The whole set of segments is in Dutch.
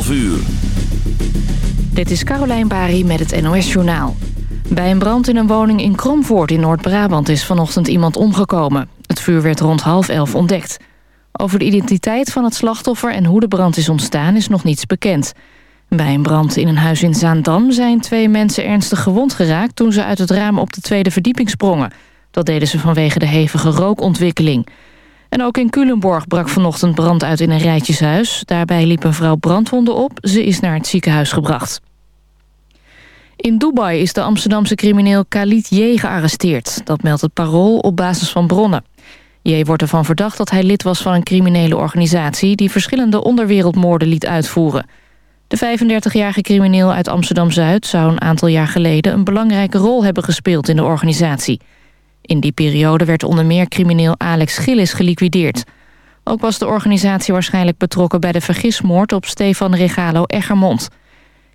11 uur. Dit is Carolijn Bari met het NOS Journaal. Bij een brand in een woning in Kromvoort in Noord-Brabant is vanochtend iemand omgekomen. Het vuur werd rond half elf ontdekt. Over de identiteit van het slachtoffer en hoe de brand is ontstaan is nog niets bekend. Bij een brand in een huis in Zaandam zijn twee mensen ernstig gewond geraakt... toen ze uit het raam op de tweede verdieping sprongen. Dat deden ze vanwege de hevige rookontwikkeling. En ook in Culemborg brak vanochtend brand uit in een rijtjeshuis. Daarbij liep een vrouw brandwonden op. Ze is naar het ziekenhuis gebracht. In Dubai is de Amsterdamse crimineel Khalid J. gearresteerd. Dat meldt het parool op basis van bronnen. J. wordt ervan verdacht dat hij lid was van een criminele organisatie... die verschillende onderwereldmoorden liet uitvoeren. De 35-jarige crimineel uit Amsterdam-Zuid zou een aantal jaar geleden... een belangrijke rol hebben gespeeld in de organisatie. In die periode werd onder meer crimineel Alex Gillis geliquideerd. Ook was de organisatie waarschijnlijk betrokken bij de vergismoord... op Stefan Regalo Eggermond...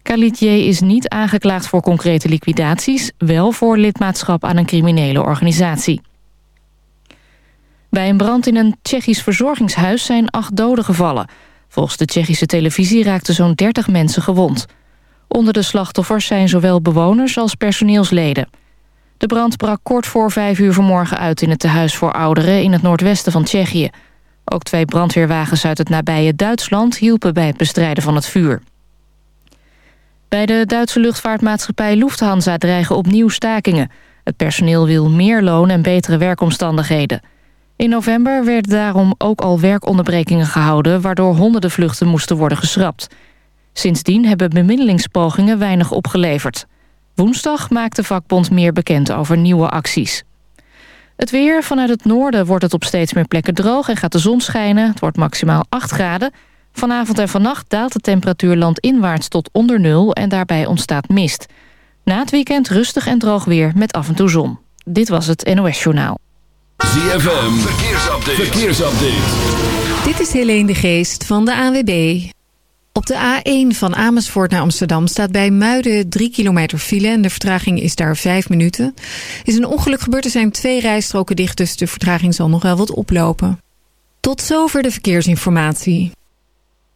Khalid J. is niet aangeklaagd voor concrete liquidaties... wel voor lidmaatschap aan een criminele organisatie. Bij een brand in een Tsjechisch verzorgingshuis zijn acht doden gevallen. Volgens de Tsjechische televisie raakten zo'n 30 mensen gewond. Onder de slachtoffers zijn zowel bewoners als personeelsleden. De brand brak kort voor vijf uur vanmorgen uit in het tehuis voor ouderen... in het noordwesten van Tsjechië. Ook twee brandweerwagens uit het nabije Duitsland hielpen bij het bestrijden van het vuur. Bij de Duitse luchtvaartmaatschappij Lufthansa dreigen opnieuw stakingen. Het personeel wil meer loon en betere werkomstandigheden. In november werden daarom ook al werkonderbrekingen gehouden... waardoor honderden vluchten moesten worden geschrapt. Sindsdien hebben bemiddelingspogingen weinig opgeleverd. Woensdag maakt de vakbond meer bekend over nieuwe acties. Het weer. Vanuit het noorden wordt het op steeds meer plekken droog... en gaat de zon schijnen. Het wordt maximaal 8 graden... Vanavond en vannacht daalt de temperatuur landinwaarts tot onder nul en daarbij ontstaat mist. Na het weekend rustig en droog weer met af en toe zon. Dit was het NOS Journaal. ZFM, verkeersupdate. verkeersupdate. Dit is Helene de Geest van de AWB. Op de A1 van Amersfoort naar Amsterdam staat bij Muiden 3 kilometer file... en de vertraging is daar 5 minuten. Is een ongeluk gebeurd, er zijn twee rijstroken dicht... dus de vertraging zal nog wel wat oplopen. Tot zover de verkeersinformatie.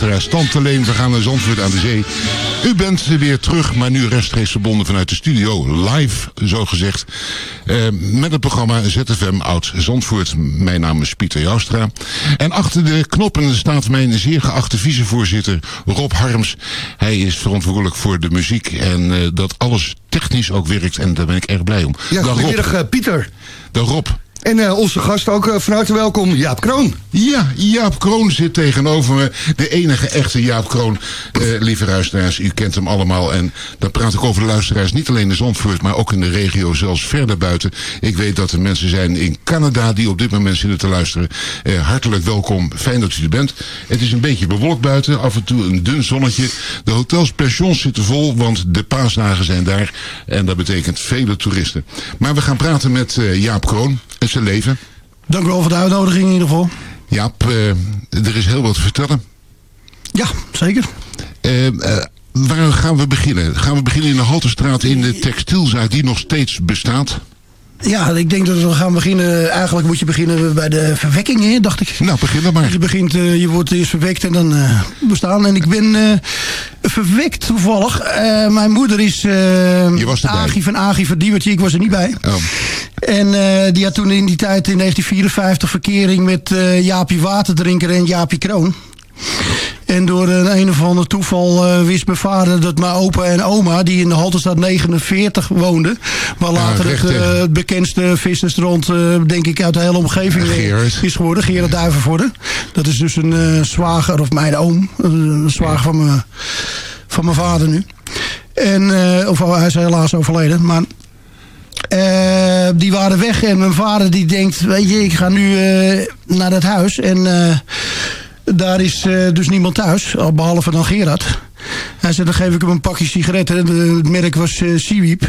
Luisteraars. Tante Leen, we gaan naar Zandvoort aan de zee. U bent weer terug, maar nu rechtstreeks verbonden vanuit de studio. Live, zo gezegd. Eh, met het programma ZFM Oud Zandvoort. Mijn naam is Pieter Joustra. En achter de knoppen staat mijn zeer geachte vicevoorzitter Rob Harms. Hij is verantwoordelijk voor de muziek en eh, dat alles technisch ook werkt. En daar ben ik erg blij om. Ja, Dag, goedemiddag Rob. eh, Pieter. Dag Rob. En eh, onze gast ook eh, van harte welkom, Jaap Kroon. Ja, Jaap Kroon zit tegenover me. De enige echte Jaap Kroon. Eh, lieve luisteraars, u kent hem allemaal. En dan praat ik over de luisteraars niet alleen in Zandvoort... maar ook in de regio, zelfs verder buiten. Ik weet dat er mensen zijn in Canada die op dit moment zitten te luisteren. Hartelijk welkom, fijn dat u er bent. Het is een beetje bewolkt buiten, af en toe een dun zonnetje. De hotels, pensions zitten vol, want de paasdagen zijn daar. En dat betekent vele toeristen. Maar we gaan praten met Jaap Kroon zijn leven. Dank u wel voor de uitnodiging in ieder geval. Jaap, eh, er is heel wat te vertellen. Ja, zeker. Eh, eh, waar gaan we beginnen? Gaan we beginnen in de Halterstraat in de textielzaak die nog steeds bestaat? Ja, ik denk dat we gaan beginnen. Eigenlijk moet je beginnen bij de verwekking, hè, dacht ik. Nou, begin dan maar. Je, begint, eh, je wordt eerst verwekt en dan eh, bestaan. En ik ben eh, verwekt toevallig. Mijn moeder is Je was erbij. Agie van Agie van Diewertje. Ik was er niet bij. Oh. En die had toen in die tijd in 1954 verkering met Jaapie Waterdrinker en Jaapie Kroon. En door een een of ander toeval eh, wist mijn vader dat mijn opa en oma... die in de Halterstad 49 woonden... maar later recht het, eh, het bekendste vissersstrand, eh, denk ik, uit de hele omgeving is geworden. Gerard Duivenvoorde. Dat is dus een zwager, of mijn oom. Een zwager van mijn, van mijn vader nu. En, of hij is helaas overleden, maar... Die waren weg en mijn vader die denkt, weet je, ik ga nu naar dat huis. En daar is eh, dus niemand thuis, al behalve dan Gerard. Hij zei, dan geef ik hem een pakje sigaretten. Het merk was eh Seaweep.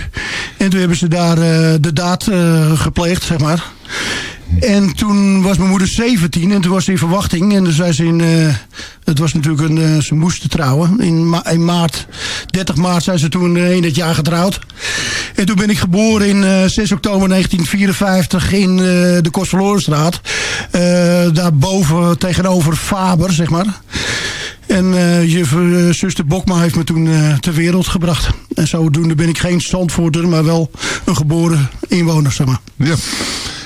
En toen hebben ze daar eh, de daad gepleegd, zeg maar. En toen was mijn moeder 17 en toen was ze in verwachting. En toen zei ze in... eh, het was natuurlijk een... eh, ze moesten trouwen. In, ma- in maart, 30 maart zijn ze toen eh, in het jaar getrouwd. En toen ben ik geboren in eh, 6 oktober 1954 in de Kostverlorenstraat. Daarboven tegenover Faber, zeg maar. En eh, je eh, zuster Bokma heeft me toen ter wereld gebracht. En zodoende ben ik geen Zandvoorter, maar wel een geboren inwoner, zeg maar. Ja.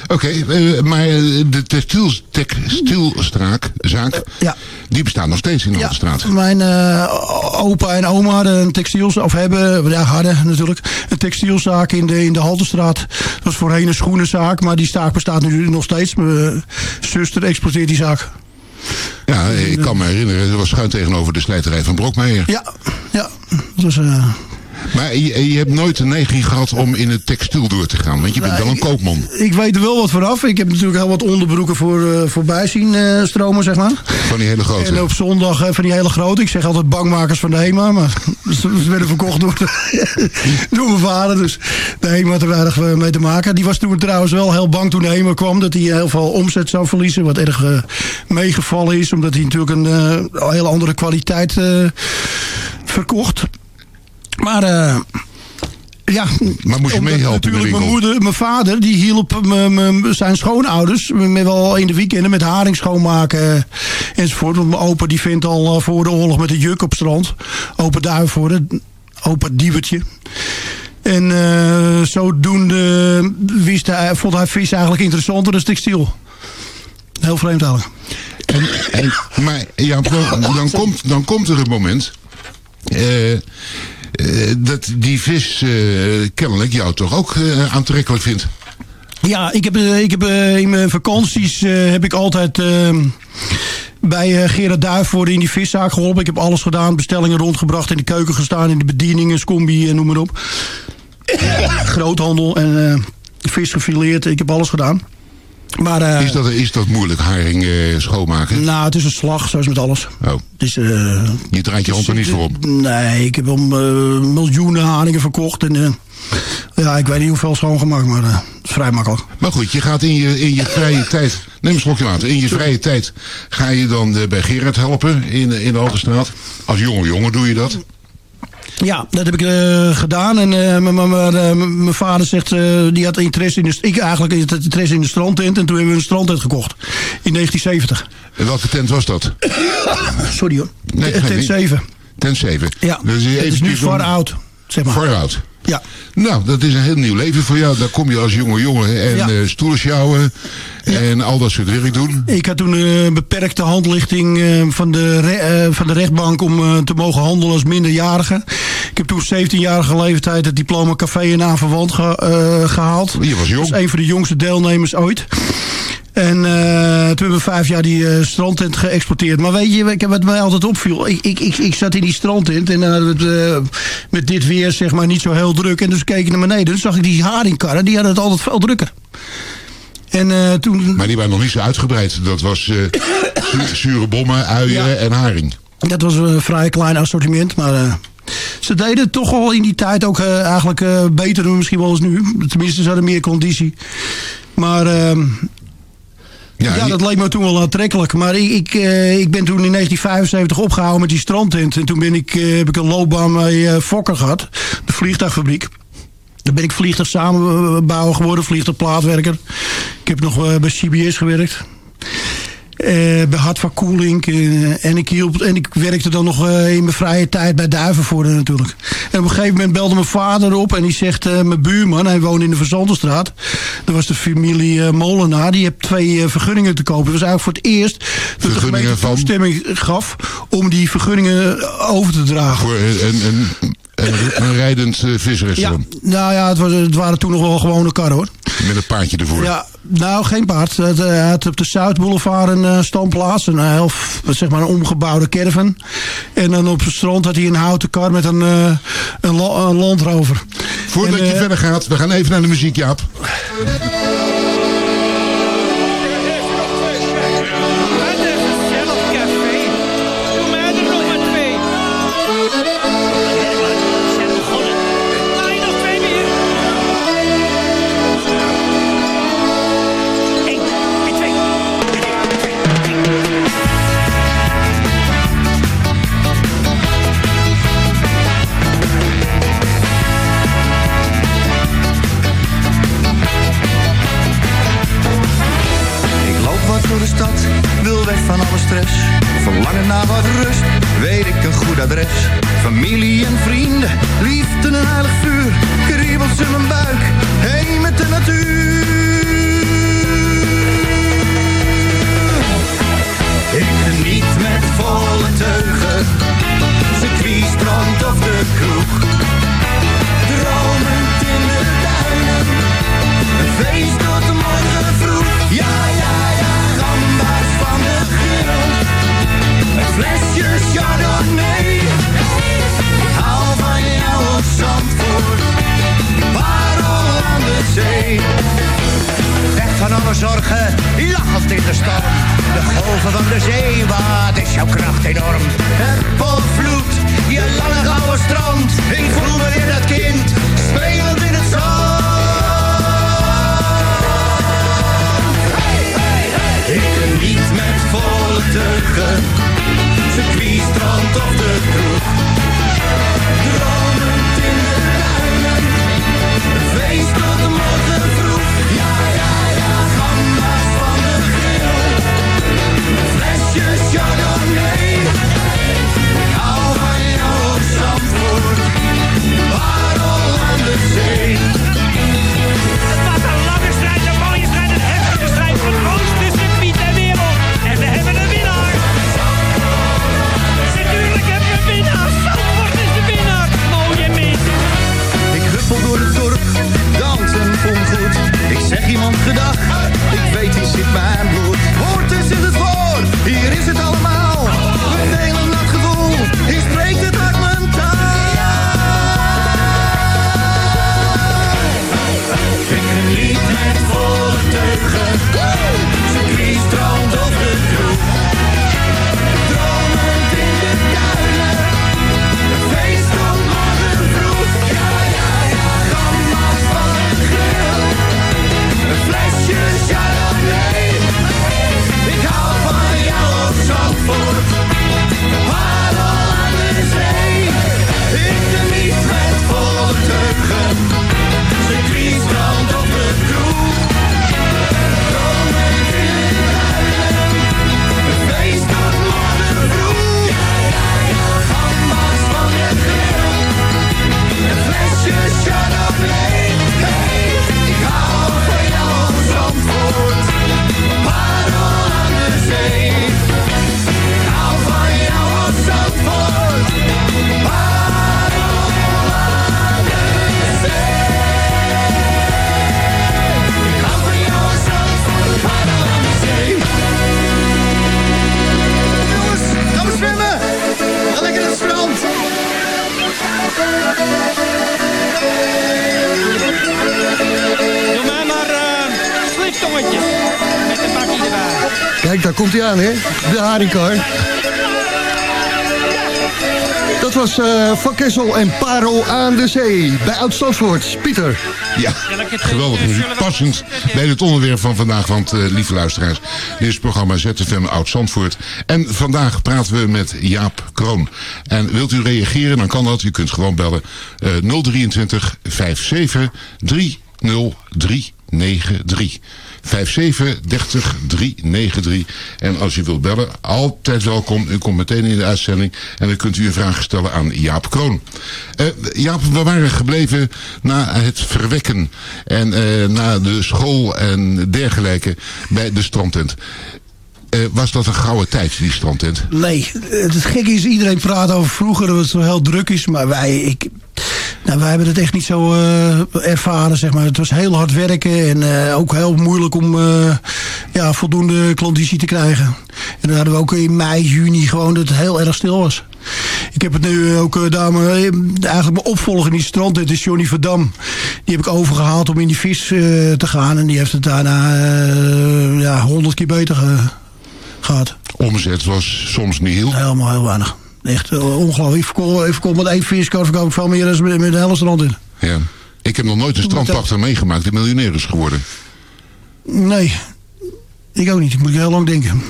Oké, eh, maar eh, de textiel, textielstraak, zaak, Ja. die bestaat nog steeds in de Ja, Halterstraat. mijn eh, opa en oma hadden een textielzaak, of hebben, ja, hadden natuurlijk, een textielzaak in de, in de Halterstraat. Dat was voorheen een schoenenzaak, maar die zaak bestaat nu nog steeds. Mijn eh, zuster exporteert die zaak. Ja, ik kan me herinneren, dat was schuin tegenover de slijterij van Brokmeijer. Ja, ja. Dat was, eh, Maar je, je hebt nooit de neiging gehad om in het textiel door te gaan, want je bent wel een koopman. ik weet er wel wat vanaf. Ik heb natuurlijk heel wat onderbroeken voor, eh, voorbij zien eh, stromen, zeg maar. Van die hele grote. En op zondag eh, van die hele grote. Ik zeg altijd bangmakers van de HEMA. Maar ze werden verkocht door, door mijn vader. Dus de HEMA had er weinig mee te maken. Die was toen trouwens wel heel bang toen de HEMA kwam. Dat hij heel veel omzet zou verliezen. Wat erg meegevallen is. Omdat hij natuurlijk een hele andere kwaliteit verkocht. Maar... eh, ja, Maar moest je meehelpen in de natuurlijk mijn winkel? moeder, mijn vader, die hielp zijn schoonouders met wel in de weekenden met haring schoonmaken eh, enzovoort. Want mijn opa die vindt al eh, voor de oorlog met een juk op strand. Opa Duivenvoorde, opa Diewertje. En eh, zodoende wist hij, vond hij vis eigenlijk interessanter dan textiel. Heel vreemd eigenlijk. En, en, maar ja, dan, komt, dan komt er een moment eh, dat die vis eh, kennelijk jou toch ook eh, aantrekkelijk vindt. Ja, ik heb, eh, ik heb eh, in mijn vakanties eh, heb ik altijd eh, bij eh, Gerard Duivenvoorde in die viszaak geholpen. Ik heb alles gedaan, bestellingen rondgebracht, in de keuken gestaan, in de bedieningen, scombi en noem maar op. Groothandel en eh, vis gefileerd, ik heb alles gedaan. Maar, eh, Is dat, is dat moeilijk, haring eh, schoonmaken? Nou, het is een slag, zoals met alles. Oh. Het is, eh, Je draait je hand er niet voor op. Nee, ik heb eh, miljoenen haringen verkocht. En, ja, ik weet niet hoeveel schoongemaakt, maar het is vrij makkelijk. Maar goed, je gaat in je, in je vrije tijd... Neem een slokje water. In je vrije tijd ga je dan bij Gerard helpen in, in de Altenstraat. Als jonge jongen doe je dat. Ja, dat heb ik eh, gedaan. En eh, eh, mijn vader zegt, die had interesse in de, ik eigenlijk had interesse in de strandtent. En toen hebben we een strandtent gekocht. In 1970. En welke tent was dat? Sorry hoor. Nee, Tent geen wie. 7. Tent 7. Ja, Dus het is nu far out. Zeg maar. Ja. Nou, dat is een heel nieuw leven voor jou. Daar kom je als jonge jongen en Ja. eh stoelen sjouwen en al dat soort werk doen. Ik had toen eh, een beperkte handlichting eh, van, de van de rechtbank om te mogen handelen als minderjarige. Ik heb toen 17-jarige leeftijd het diploma café en aanverwant ge- eh, gehaald. Je was jong. Dat is een van de jongste deelnemers ooit. En eh, toen hebben we vijf jaar die eh, strandtent geëxporteerd. Maar weet je, ik- wat mij altijd opviel. Ik, ik, ik, ik zat in die strandtent en dan hadden we het eh, met dit weer zeg maar niet zo heel druk. En dus keek ik naar beneden. Toen zag ik die haringkarren, die hadden het altijd veel drukker. En toen... Maar die waren nog niet zo uitgebreid. Dat was zu- zure bommen, uien en haring. Dat was een vrij klein assortiment, maar ze deden het toch al in die tijd ook eigenlijk beter dan misschien wel als nu. Tenminste, ze hadden meer conditie. Maar ehm, ja, dat leek me toen wel aantrekkelijk. Maar ik, ik, eh, ik ben toen in 1975 opgehouden met die strandtent. En toen ben ik, eh, heb ik een loopbaan bij eh, Fokker gehad, de vliegtuigfabriek. Daar ben ik vliegtuigsamenbouwer geworden, vliegtuigplaatwerker. Ik heb nog bij CBS gewerkt. Eh, bij Hart van Koeling. eh, en, ik hielp, en ik werkte dan nog eh, in mijn vrije tijd bij Duivenvoorde natuurlijk. En op een gegeven moment belde mijn vader op. En die zegt, eh, mijn buurman, hij woonde in de Verzandenstraat. Dat was de familie eh, Molenaar. Die heeft twee eh, vergunningen te kopen. Dat was eigenlijk voor het eerst dat de gemeente toestemming gaf om die vergunningen over te dragen. Voor een, een, rijdend Ja, visrestaurant. nou ja, het, was, het waren toen nog wel gewone karren hoor. Met een paardje ervoor. Ja, nou geen paard. Het, eh, Hij had op de Zuidboulevard een eh, standplaats. Een, heel, f- zeg maar een omgebouwde caravan. En dan op het strand had hij een houten kar met een, een, la- een landrover. Voordat En, je verder gaat, we gaan even naar de muziek, Jaap. Daar komt hij aan, hè? De haringkar. Dat was eh, Van Kessel en Parel aan de zee. Bij Oud-Stansvoort. Pieter. Ja, geweldig muziek. Passend bij het onderwerp van vandaag. Want, eh, lieve luisteraars, dit is het programma ZFM Oud-Zandvoort. En vandaag praten we met Jaap Kroon. En wilt u reageren, dan kan dat. U kunt gewoon bellen. eh 023 57 30393. 57 30 393. En als u wilt bellen, altijd welkom. U komt meteen in de uitzending. En dan kunt u een vraag stellen aan Jaap Kroon. Eh, Jaap, we waren gebleven na het verwekken. En eh, na de school en dergelijke bij de strandtent. Eh, was dat een gouden tijd, die strandtent? Nee, het gekke is, iedereen praat over vroeger dat het zo heel druk is. Maar wij, ik, nou, wij hebben het echt niet zo eh, ervaren, zeg maar. Het was heel hard werken en eh, ook heel moeilijk om eh, ja, voldoende klandizie te krijgen. En dan hadden we ook in mei, juni gewoon dat het heel erg stil was. Ik heb het nu ook eh, eigenlijk mijn opvolger in die strand, dit is Johnny Verdam. Die heb ik overgehaald om in die vis te gaan. En die heeft het daarna ja, honderd keer beter ge- gehad. Omzet was soms niet heel. Helemaal heel weinig. Echt eh, ongelooflijk. Ik verkoop, ik met één viskar verkoop ik veel meer dan met, met de hele strand in. Ja. Ik heb nog nooit een strandpachter meegemaakt die miljonair is geworden. Nee, ik ook niet. Ik moet heel lang denken.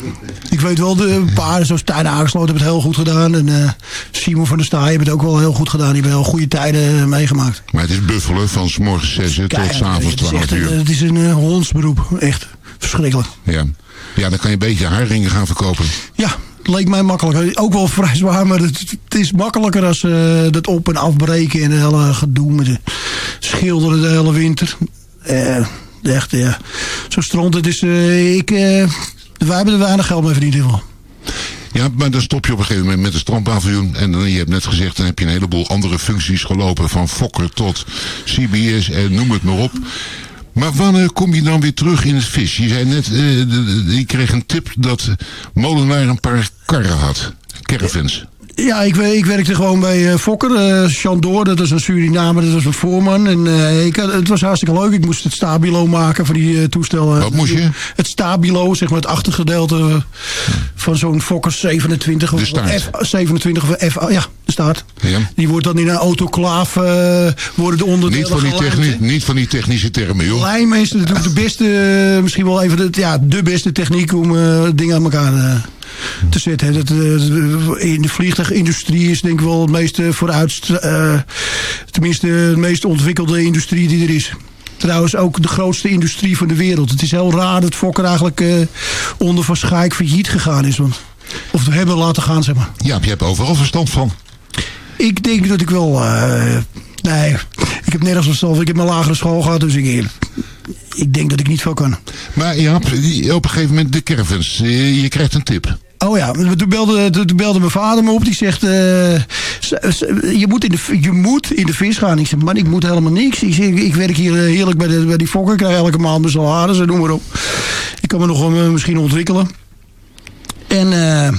Ik weet wel, de paarden zoals Tijn Aangesloten hebben het heel goed gedaan. En eh, Simon van der Staaij hebben het ook wel heel goed gedaan. Die hebben heel goede tijden eh, meegemaakt. Maar het is buffelen van s morgens 6 uur tot Kijk, s avonds het is 12 echt een- uur. Het is een eh, hondsberoep. Echt verschrikkelijk. Ja. ja, dan kan je een beetje haringen gaan verkopen. Ja, leek mij makkelijk. Ook wel vrij zwaar, maar het, het is makkelijker als eh dat op- en afbreken en het hele gedoe met de schilderen de hele winter. Eh, echt, ja. Zo'n strand, het is, eh, ik, wij hebben er weinig geld mee verdiend in ieder geval. Ja, maar dan stop je op een gegeven moment met een strandpaviljoen. En dan, je hebt net gezegd, dan heb je een heleboel andere functies gelopen. Van Fokker tot CBS en noem het maar op. Maar wanneer kom je dan weer terug in het vis? Je zei net, de- je kreeg een tip dat Molenaar een paar karren had. Caravans. Ja, ik, ik werkte gewoon bij eh, Fokker. eh Chandor, dat is een Surinamer, dat was een voorman. En eh, ik het was hartstikke leuk. Ik moest het stabilo maken voor die eh, toestellen. Wat moest je? Het stabilo, zeg maar het achtergedeelte van zo'n Fokker 27. De of staart. F27 of F, ja, de staart. Ja. Die wordt dan in een autoclaaf, worden de onderdelen Niet van, die gelijmd. techni- niet van die technische termen, joh. Lijm is natuurlijk de beste, misschien wel even de, ja, de beste techniek om dingen aan elkaar te zetten. Dat, eh, in de vliegtuigindustrie is denk ik wel het meest eh, vooruit, eh, tenminste de meest ontwikkelde industrie die er is. Trouwens ook de grootste industrie van de wereld. Het is heel raar dat Fokker eigenlijk eh, onder Van Schaik failliet gegaan is. Want, of hebben laten gaan, zeg maar. Ja, je hebt overal verstand van. Ik denk dat ik wel... eh, nee, ik heb nergens verstand van. Ik heb mijn lagere school gehad, dus ik, ik denk dat ik niet veel kan. Maar ja, op een gegeven moment de caravans. eh, Je krijgt een tip. Oh ja, toen belde, toen belde mijn vader me op. Die zegt, eh, je, moet in de, je moet in de vis gaan. Ik zeg, man, ik moet helemaal niks. Ik, zeg, ik werk hier eh, heerlijk bij, de, bij die fokker. Ik krijg elke maand mijn salaris en noem maar op. Ik kan me nog wel, eh, misschien ontwikkelen. En... eh,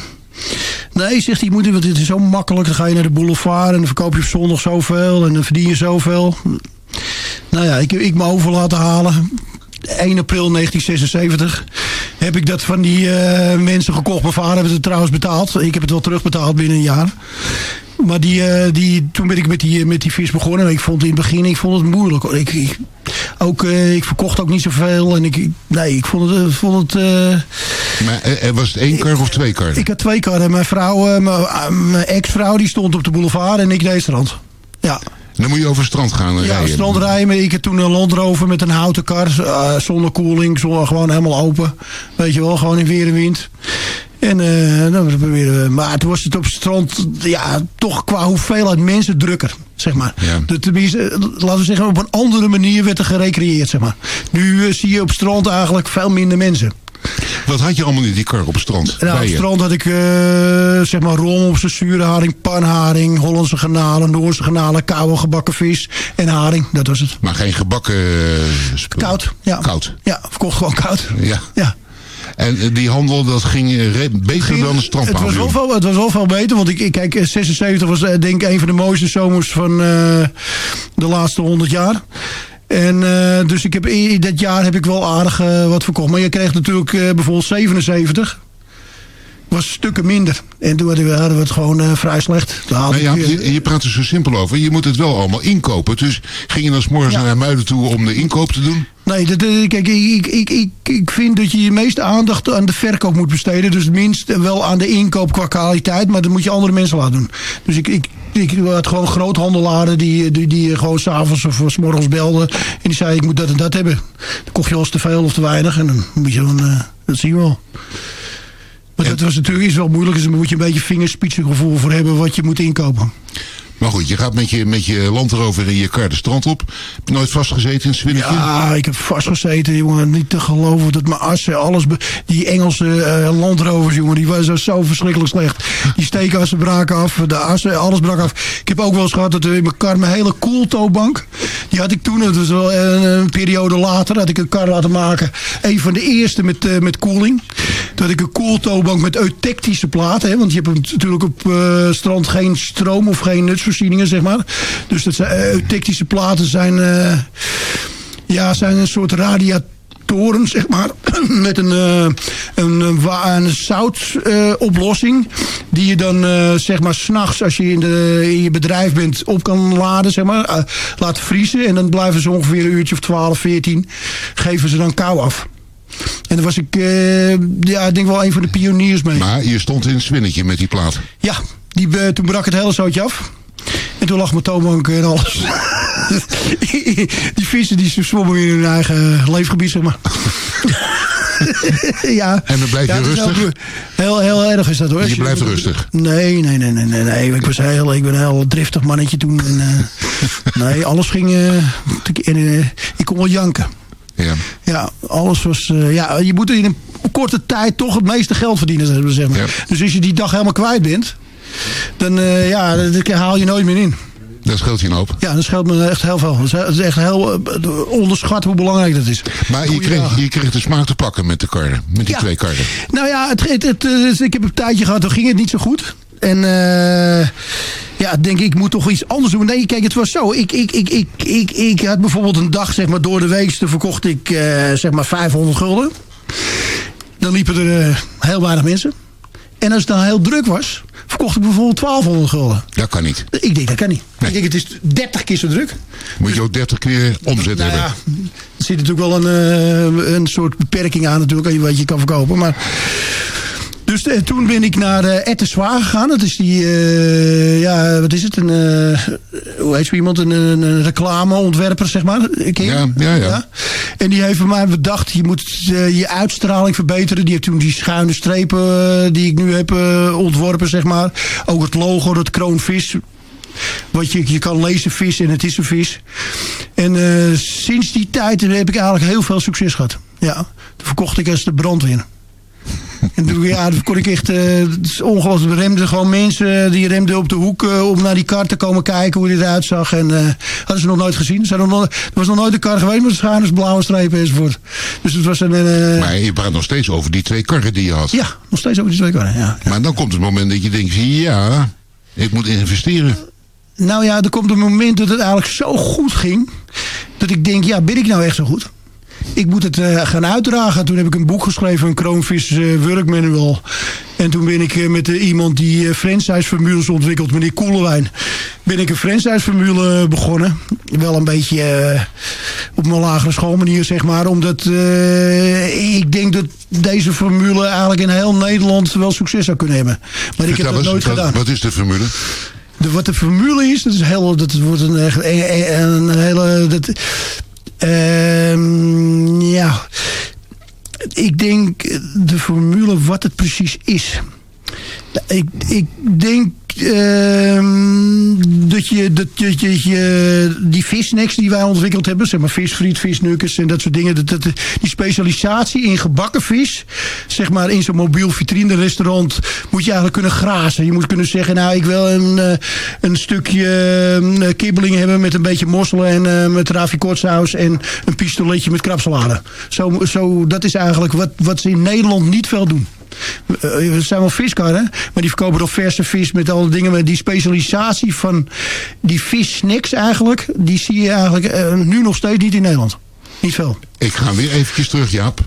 Nee, zegt hij, moet, want dit is zo makkelijk. Dan ga je naar de boulevard en dan verkoop je op zondag zoveel en dan verdien je zoveel. Nou ja, ik heb ik me over laten halen. 1 april 1976 heb ik dat van die eh, mensen gekocht. Mijn vader heeft het trouwens betaald. Ik heb het wel terugbetaald binnen een jaar. Maar die, eh, die, toen ben ik met die, met die vis begonnen. Ik vond het in het begin ik vond het moeilijk. Ik, ik, ook, eh, ik verkocht ook niet zoveel. En ik, nee, ik vond het... Vond het eh, Maar eh, was het één kar of twee karren? ik had twee karren. Mijn vrouw, eh, mijn, eh, ex-vrouw, die stond op de boulevard en ik deed strand. Ja. Dan moet je over het strand gaan Ja, rijden. strand rijden. maar Ik had toen een Land Rover met een houten kar. eh, zonder koeling, zonder, gewoon helemaal open. Weet je wel, gewoon in weer en wind. En eh dan proberen we. Maar toen was het op het strand, ja, toch qua hoeveelheid mensen drukker, zeg maar. Ja. De, tenminste, eh, laten we zeggen, op een andere manier werd er gerecreëerd, zeg maar. Nu eh, zie je op het strand eigenlijk veel minder mensen. Wat had je allemaal in die kar op het strand? Nou, op het strand had ik, eh, zeg maar, rom op zijn zure haring, panharing, Hollandse garnalen, Noorse garnalen, koude gebakken vis en haring. Dat was het. Maar geen gebakken. Koud, ja. Koud. Ja, verkocht gewoon koud. Ja. Ja. En eh, die handel, dat ging eh, beter dan een Het was, wel veel, het was wel veel beter, want ik, ik kijk, eh, 76 was eh, denk ik een van de mooiste zomers van eh, de laatste 100 jaar. En eh, dus ik heb, in dat jaar heb ik wel aardig eh, wat verkocht. Maar je kreeg natuurlijk eh, bijvoorbeeld 77. was stukken minder. En toen hadden we, het gewoon eh, vrij slecht. Nou ja, eh, je, je praat er zo simpel over. Je moet het wel allemaal inkopen. Dus ging je dan 's morgens naar Muiden toe om de inkoop te doen? Nee, dat, eh, kijk, ik, ik, ik, ik vind dat je je meeste aandacht aan de verkoop moet besteden. Dus het minst wel aan de inkoop qua kwaliteit. Maar dat moet je andere mensen laten doen. Dus ik, ik, ik had gewoon groothandelaren die, die, die gewoon s'avonds of 's morgens belden. En die zeiden, ik moet dat en dat hebben. Dan kocht je eens te veel of te weinig. En dan moet je dan, eh, dat zie je wel. Maar dat was natuurlijk is wel moeilijk. Dus daar moet je een beetje vingerspitsengevoel voor hebben wat je moet inkopen. Maar goed, je gaat met je, met je landrover in je kar de strand op. Heb je nooit vastgezeten in het Zwinnetje? Ja, ik heb vastgezeten, jongen. Niet te geloven dat mijn assen, alles... Die Engelse eh, landrovers, jongen, die waren zo, verschrikkelijk slecht. Die steekassen braken af, de assen, alles brak af. Ik heb ook wel eens gehad dat er in mijn kar mijn hele koeltobank... Die had ik toen, dat was wel een, een periode later, had ik een kar laten maken. Een van de eerste met, eh, met koeling. Had ik een koeltobank met eutectische platen. Hè, want je hebt natuurlijk op eh, strand geen stroom of geen nutsvoorzieningen, zeg maar. Dus dat zijn, eutectische platen zijn, eh, ja, zijn een soort radiatoren, zeg maar. Met een, eh, een, een, een zoutoplossing. die je dan, zeg maar, s'nachts als je in, de, in je bedrijf bent op kan laden, zeg maar. laten vriezen. En dan blijven ze ongeveer een uurtje of 12, 14. Geven ze dan kou af. En daar was ik, ja, ik denk wel een van de pioniers mee. Maar je stond in het Zwinnetje met die plaat. Ja, die, toen brak het hele zootje af. En toen lag mijn toonbank en alles. die vissen die zwommen in hun eigen leefgebied, zeg maar. ja. En dan blijf je Ja, rustig? Heel, heel, heel erg is dat hoor. Je blijft rustig. Nee, nee, nee, nee, nee, nee. Ik was heel, ik ben een heel driftig mannetje toen. En, eh, nee, alles ging... eh, en, eh, ik kon wel janken. Ja. Ja, alles was... ja, je moet in een korte tijd toch het meeste geld verdienen, zeg maar. Dus als je die dag helemaal kwijt bent... dan eh, ja, dat haal je nooit meer in. Dat scheelt je een hoop. Ja, dat scheelt me echt heel veel. Het is echt heel eh, onderschat hoe belangrijk dat is. Maar je kreeg, je kreeg de smaak te pakken met de karren. Met die Ja. twee karren. Nou ja, het, het, het, eh, ik heb een tijdje gehad, toen ging het niet zo goed. En ja, denk ik moet toch iets anders doen. Nee, kijk, het was zo. Ik, ik, ik, ik, ik, ik had bijvoorbeeld een dag, zeg maar, door de week, verkocht ik zeg maar 500 gulden. Dan liepen er heel weinig mensen. En als het dan heel druk was, verkocht ik bijvoorbeeld 1200 gulden. Dat kan niet. Ik denk, dat kan niet. Ik denk, het is 30 keer zo druk. Moet je ook 30 keer omzet Nou hebben. ja, er zit natuurlijk wel een, eh, een soort beperking aan natuurlijk, wat je kan verkopen. Maar dus eh, toen ben ik naar eh Ette Zwaar gegaan. Dat is die, eh, ja, wat is het? Een, eh, hoe heet zo iemand? Een, een, reclameontwerper, zeg maar. Ken je? Ja, ja, ja. En die heeft bij mij bedacht, je moet eh, je uitstraling verbeteren. Die heeft toen die schuine strepen eh, die ik nu heb eh, ontworpen, zeg maar. Ook het logo, dat kroonvis. Wat je, je kan lezen vis en het is een vis. En eh, sinds die tijd heb ik eigenlijk heel veel succes gehad. Ja, toen verkocht ik als de brandweer. En toen, ja, kon ik echt, eh, is ongelooflijk, remden gewoon mensen, die remden op de hoek eh, om naar die kar te komen kijken hoe dit eruit zag. En eh, hadden ze nog nooit gezien. Ze nog, er was nog nooit een kar geweest met schuine blauwe strepen enzovoort. Dus het was een... eh, Maar je praat nog steeds over die twee karren die je had. ja, nog steeds over die twee karren, ja. Maar dan komt het moment dat je denkt, ja, ik moet investeren. Nou ja, er komt een moment dat het eigenlijk zo goed ging. Dat ik denk, ja, ben ik nou echt zo goed? Ik moet het eh, gaan uitdragen. Toen heb ik een boek geschreven, een Kroonvis eh, Work Manual. En toen ben ik eh, met eh, iemand die eh, franchise-formules ontwikkelt, meneer Koelewijn. Ben ik een franchise-formule begonnen. Wel een beetje eh, op mijn lagere schoolmanier, zeg maar. Omdat eh, ik denk dat deze formule eigenlijk in heel Nederland wel succes zou kunnen hebben. Maar ik heb dat nooit gedaan. Wat is de formule? De, wat de formule is, dat is heel, dat wordt een, echt een, een, een hele, dat, ehm, ja, ik denk de formule wat het precies is. Ik, ik denk dat, je, dat, je, die vissnacks die wij ontwikkeld hebben, zeg maar visfriet, visnukkers en dat soort dingen, dat, die specialisatie in gebakken vis, zeg maar in zo'n mobiel vitrine restaurant, moet je eigenlijk kunnen grazen. Je moet kunnen zeggen, nou ik wil een, eh, een stukje eh, kibbeling hebben met een beetje mosselen en eh, met ravicortsaus en een pistoletje met krabsalade. Zo, zo, dat is eigenlijk wat, wat ze in Nederland niet veel doen. Eh, Er zijn wel viskarren, maar die verkopen toch verse vis met alle dingen. Die specialisatie van die vissnacks eigenlijk, die zie je eigenlijk eh, nu nog steeds niet in Nederland. Niet veel. Ik ga weer eventjes terug, Jaap.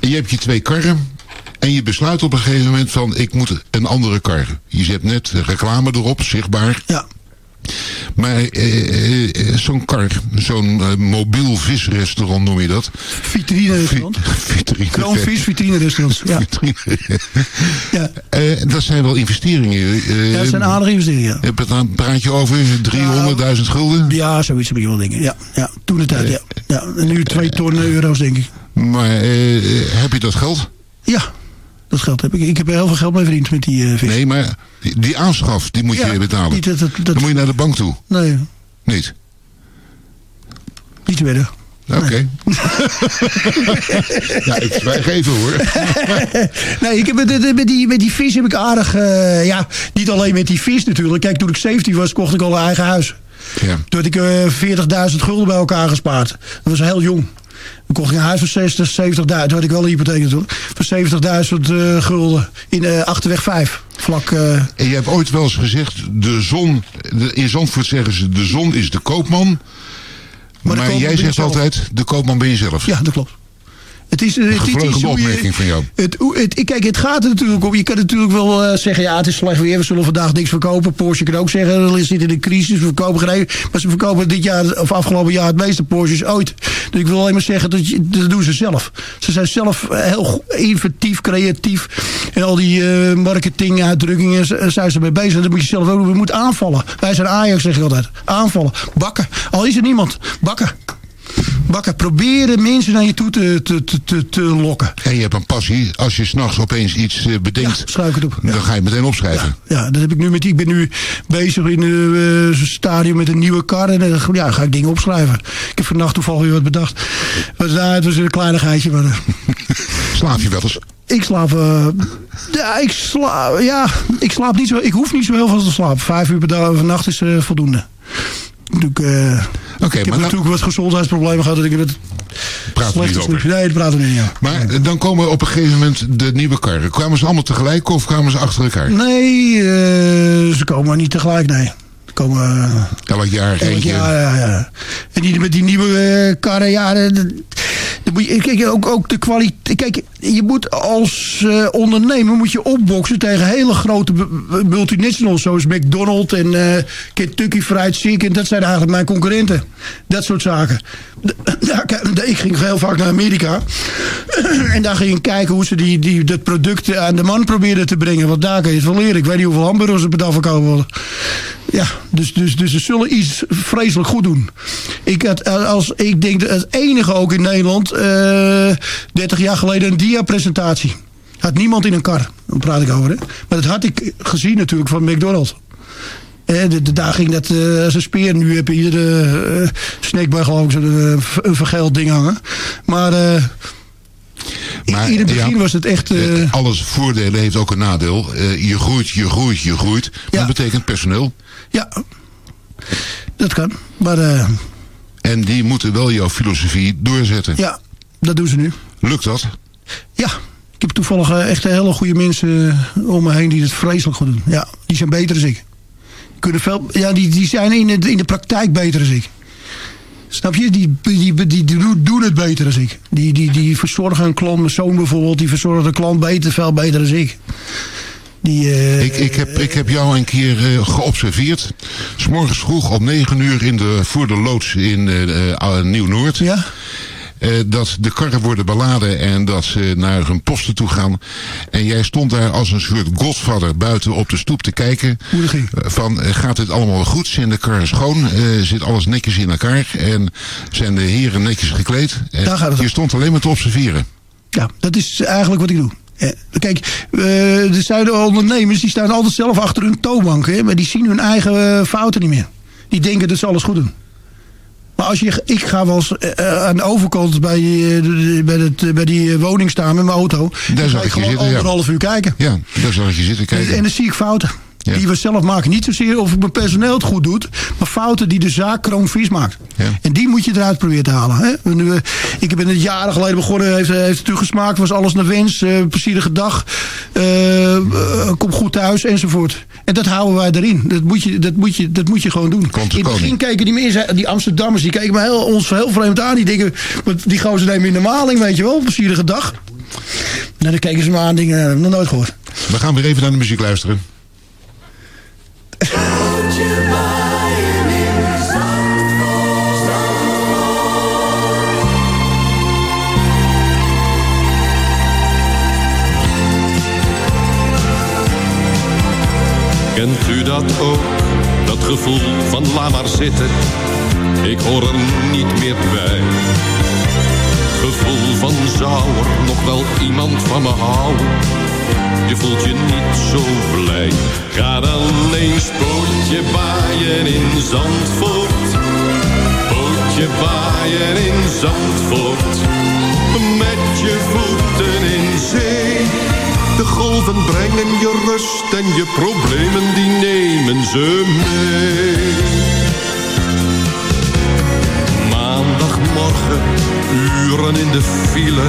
Je hebt je twee karren. En je besluit op een gegeven moment van, ik moet een andere kar. Je zet net reclame erop, zichtbaar. Ja. Maar eh, eh, zo'n kar, zo'n eh, mobiel visrestaurant noem je dat? Vitrine restaurant. Vitrine. Kroonvis, vitrine restaurant. Ja. ja. dat zijn wel investeringen. eh, Ja, dat zijn aardige investeringen. Je hebt een praatje over 300.000 gulden? Ja, zoiets heb ik wel dingen. Ja, ja. toen de tijd, ja. ja. En nu 2 ton euro's, denk ik. Maar eh, heb je dat geld? Ja, dat geld heb ik. Ik heb heel veel geld mee verdiend met die eh vis. Nee, maar die, aanschaf, die moet Ja, je betalen. dat- dat- dat- Dan moet je naar de bank toe. Nee, Niet? niet verder. Oké. ja, ik zwijg even hoor. nee, ik heb met, met- die, met die vis heb ik aardig... eh, ja, niet alleen met die vis natuurlijk. Kijk, toen ik 17 was, kocht ik al een eigen huis. Ja. Toen had ik eh 40.000 gulden bij elkaar gespaard. Dat was heel jong. Dan kocht ik een huis voor 60, 70.000. Toen had ik wel een hypotheek natuurlijk. Voor 70.000 eh, gulden in eh, Achterweg 5. Vlak... eh, En je hebt ooit wel eens gezegd, de zon, de, in Zandvoort zeggen ze, de zon is de koopman. Maar, koopman jij zegt altijd, de koopman ben je zelf. Ja, dat klopt. Het is, eh, het, het is Gevleugelde hoe je- opmerking van jou. Het, het, kijk, het gaat er natuurlijk om. Je kan natuurlijk wel eh, zeggen, ja, het is slecht weer. We zullen vandaag niks verkopen. Porsche kan ook zeggen, we zitten in een crisis. We verkopen geen... Maar ze verkopen dit jaar, of afgelopen jaar, het meeste Porsches ooit. Dus ik wil alleen maar zeggen, dat, dat doen ze zelf. Ze zijn zelf eh, heel inventief, creatief. En al die eh marketinguitdrukkingen zijn ze mee bezig. Dat moet je zelf ook. We moeten aanvallen. Wij zijn Ajax, zeg ik altijd. Aanvallen. Bakken. Al is er niemand. Bakken. Bakken, proberen mensen naar je toe te, te, te, te, lokken. En je hebt een passie. Als je s'nachts opeens iets eh, bedenkt, schrijf het op. dan ga je meteen opschrijven. Ja, dat heb ik nu met. Ik ben nu bezig in het stadium met een nieuwe kar. En dan ja, ga ik dingen opschrijven. Ik heb vannacht toevallig weer wat bedacht. Maar, nou, het was een kleinigheidje. Maar, eh, Slaap je wel eens? ik slaap. eh, ja, ik slaap. Ja, ik slaap niet zo. Ik hoef niet zo heel veel te slapen. Vijf uur per dag per nacht is eh, voldoende. Natuurlijk, eh, ik heb natuurlijk wat gezondheidsproblemen gehad. Dat ik het Praten we niet over. Nee, dat praten we niet. Ja. Maar dan komen op een gegeven moment de nieuwe karren. Kwamen ze allemaal tegelijk of kwamen ze achter elkaar? Nee, eh, ze komen niet tegelijk, nee. Komen... eh, Elk jaar elk jaar, ja, ja. En die, met die nieuwe eh, karren, ja... kijk, ook, ook de kwaliteit... Kijk, je moet als eh, ondernemer moet je opboksen tegen hele grote multinationals... zoals McDonald's en eh, Kentucky Fried Chicken. Dat zijn eigenlijk mijn concurrenten. Dat soort zaken. Ja, ik ging heel vaak naar Amerika. En daar ging ik kijken hoe ze die, die, dat product aan de man probeerden te brengen. Want daar kan je het wel leren. Ik weet niet hoeveel hamburgers er per dag verkopen worden. Ja, dus, dus, dus ze zullen iets vreselijk goed doen. Ik, had, eh, als, ik denk dat het enige ook in Nederland... eh 30 jaar geleden een dia-presentatie. Had niemand in een kar. Daar praat ik over. Hè? Maar dat had ik gezien natuurlijk van McDonald's. Eh, de, de- daar ging dat eh, als een speer. Nu heb je iedere eh snackbar geloof ik eh, ding hangen. Maar... Maar, in het begin ja, was het echt... eh, eh, alles voordelen heeft ook een nadeel. Eh, je groeit, je groeit, je groeit. Dat betekent personeel. Ja, dat kan. Maar En die moeten wel jouw filosofie doorzetten. ja, dat doen ze nu. Lukt dat? Ja, ik heb toevallig echt hele goede mensen om me heen die het vreselijk goed doen. Ja, die zijn beter dan ik. Kunnen veel, ja, die, die zijn in, het, in de praktijk beter dan ik. Snap je? Die, die, die, die doen- het beter dan ik. Die, die, die verzorgen een klant, mijn zoon bijvoorbeeld, die verzorgt een klant beter, veel beter dan ik. Die, eh, Ik, ik, heb, ik heb jou een keer eh, geobserveerd. S morgens vroeg om 9 uur in de, voor de loods in eh, Nieuw-Noord. Ja? Eh, dat de karren worden beladen en dat ze naar hun posten toe gaan. En jij stond daar als een soort godvader buiten op de stoep te kijken. Hoe dat ging. Eh, Van, eh, gaat het allemaal goed? Zijn de karren schoon? Zit alles netjes in elkaar? En zijn de heren netjes gekleed? Daar gaat het om. je stond alleen maar te observeren. Ja, dat is eigenlijk wat ik doe. Kijk, er zijn de ondernemers die staan altijd zelf achter hun toonbank. Hè, maar die zien hun eigen fouten niet meer. Die denken dat ze alles goed doen. Maar als je, ik ga wel eens eh, eh, aan de overkant bij, eh, bij, het, bij die woning staan met mijn auto. Daar zag ga ik je gewoon zitten, ja. anderhalf uur kijken. Ja, daar zal je zitten kijken. En dan zie ik fouten. Ja. Die we zelf maken. Niet zozeer of mijn personeel het goed doet. Maar fouten die de zaak kroonvies maakt. Ja. En die moet je eruit proberen te halen. Hè? Nu, eh, ik ben het jaren geleden begonnen. Heeft, heeft het u gesmaakt. Was alles naar wens. eh plezierige dag. eh, kom goed thuis. Enzovoort. En dat houden wij erin. Dat moet je, dat moet je, dat moet je gewoon doen. In het begin keken die mensen, die Amsterdammers. Die keken me heel, ons heel vreemd aan. Die denken, die gozer nemen in de maling. Weet je wel. Plezierige dag. Nou, dan keken ze me aan dingen, dat heb ik nog nooit gehoord. We gaan weer even naar de muziek luisteren. Kent u dat ook? Dat gevoel van laat maar zitten. Ik hoor er niet meer bij. Gevoel van zou er nog wel iemand van me houden. Je voelt je niet zo blij. Ga dan eens pootje baaien in Zandvoort. Pootje baaien in Zandvoort. Met je voeten in zee. De golven brengen je rust en je problemen die nemen ze mee. Maandagmorgen, uren in de file,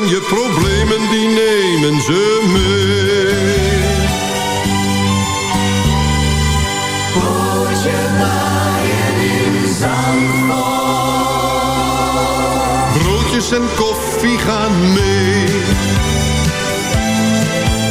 en je problemen die nemen ze mee. Baaien in Zandvoort. Broodjes en koffie gaan mee.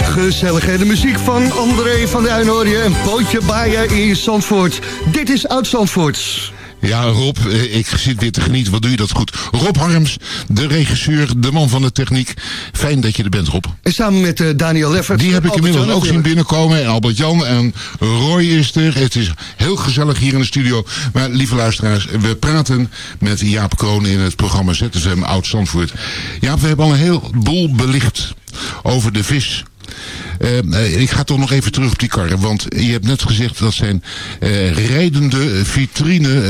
Gezellige muziek van André van Duin hoor je. Pootje baaien in Zandvoort. Dit is Oud Zandvoort. Ja, Rob, eh, ik zit weer te genieten. Wat doe je dat goed. Rob Harms, de regisseur, de man van de techniek. Fijn dat je er bent, Rob. En samen met eh, Daniel Leffert. Die heb ik Albert inmiddels ook zien binnenkomen. En Albert-Jan en Roy is er. Het is heel gezellig hier in de studio. Maar lieve luisteraars, we praten met Jaap Kroon in het programma ZFM Oud Zandvoort. Jaap, we hebben al een heleboel belicht over de vis. Eh, eh, ik ga toch nog even terug op die karren. Want je hebt net gezegd dat zijn eh, rijdende vitrine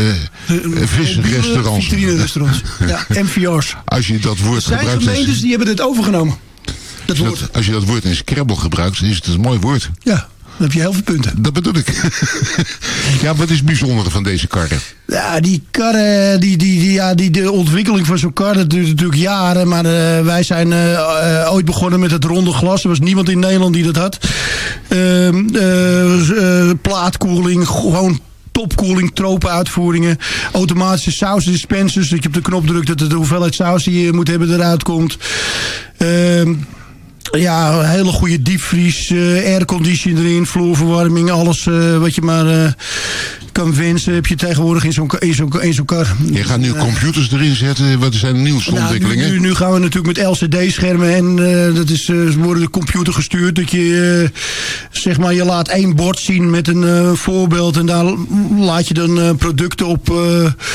eh, visrestaurants. Vitrine-restaurants. Ja, MVR's. Als je dat woord zijn gebruikt... is- gemeentes die hebben het overgenomen. als, je dat, als je dat woord in Scrabble gebruikt, is het een mooi woord. Ja, dan heb je heel veel punten. Dat bedoel ik. ja, wat is het bijzondere van deze karren? Ja, die karren, die, die, die, ja, die, de ontwikkeling van zo'n kar, dat duurt natuurlijk jaren. Maar eh, wij zijn eh, eh, ooit begonnen met het ronde glas. Er was niemand in Nederland die dat had. Ehm, eh, eh, plaatkoeling, gewoon topkoeling, tropen uitvoeringen. Automatische sausdispensers, dat je op de knop drukt dat de hoeveelheid saus die je moet hebben eruit komt. Ehm ja, hele goede diepvries, eh aircondition erin, vloerverwarming, alles eh, wat je maar eh, kan wensen heb je tegenwoordig in zo'n in zo'n in zo'n kar. Je gaat nu Eh, computers erin zetten. Wat zijn de nieuwste nou, ontwikkelingen? nu, nu, nu gaan we natuurlijk met LCD-schermen en eh, dat is, eh, worden de computer gestuurd. Dat je, zeg maar, je laat één bord zien met een voorbeeld en daar laat je dan producten op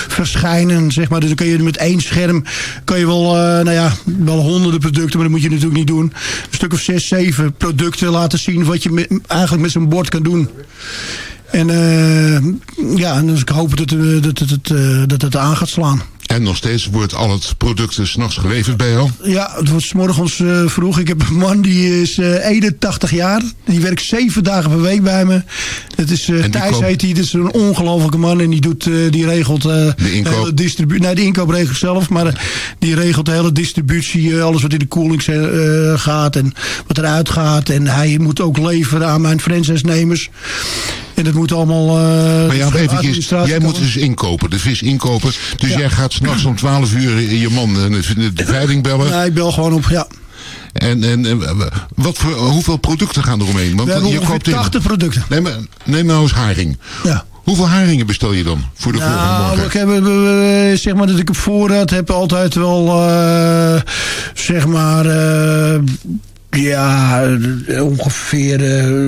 verschijnen. Zeg maar. Dus dan kun je met één scherm, kan je wel, nou ja, wel honderden producten, maar dat moet je natuurlijk niet doen. Een stuk of zes, zeven producten laten zien wat je met, eigenlijk met zo'n bord kan doen. En eh, ja, dus ik hoop dat, het, dat, het, het, eh, dat het aan gaat slaan. En nog steeds wordt al het product s'nachts geleverd bij jou? Ja, het wordt 's morgens eh, vroeg. Ik heb een man die is eh 81 jaar. Die werkt zeven dagen per week bij me. Het is eh Thijs heet hij. Dat is een ongelofelijke man. En die, doet, eh, die regelt... eh, De inkoop? hele distribu- nee, de inkoop regelt ik zelf. Maar eh, die regelt de hele distributie. eh, alles wat in de koeling eh, gaat. En wat eruit gaat. En hij moet ook leveren aan mijn franchise-nemers. En dat moet allemaal... eh, Maar ja, eventjes, jij moet dus inkopen, de vis inkopen. Dus Ja. jij gaat s'nachts om 12 uur je man eh, de, de veiling bellen. Nee, ik bel gewoon op, ja. En, en eh, wat voor, hoeveel producten gaan er omheen? Want je koopt in- 80 producten. Neem, maar- neem nou eens haring. Ja. Hoeveel haringen bestel je dan voor de volgende Nou, morgen? ik heb, zeg maar dat ik op voorraad heb altijd wel, zeg maar, ja, eh, ongeveer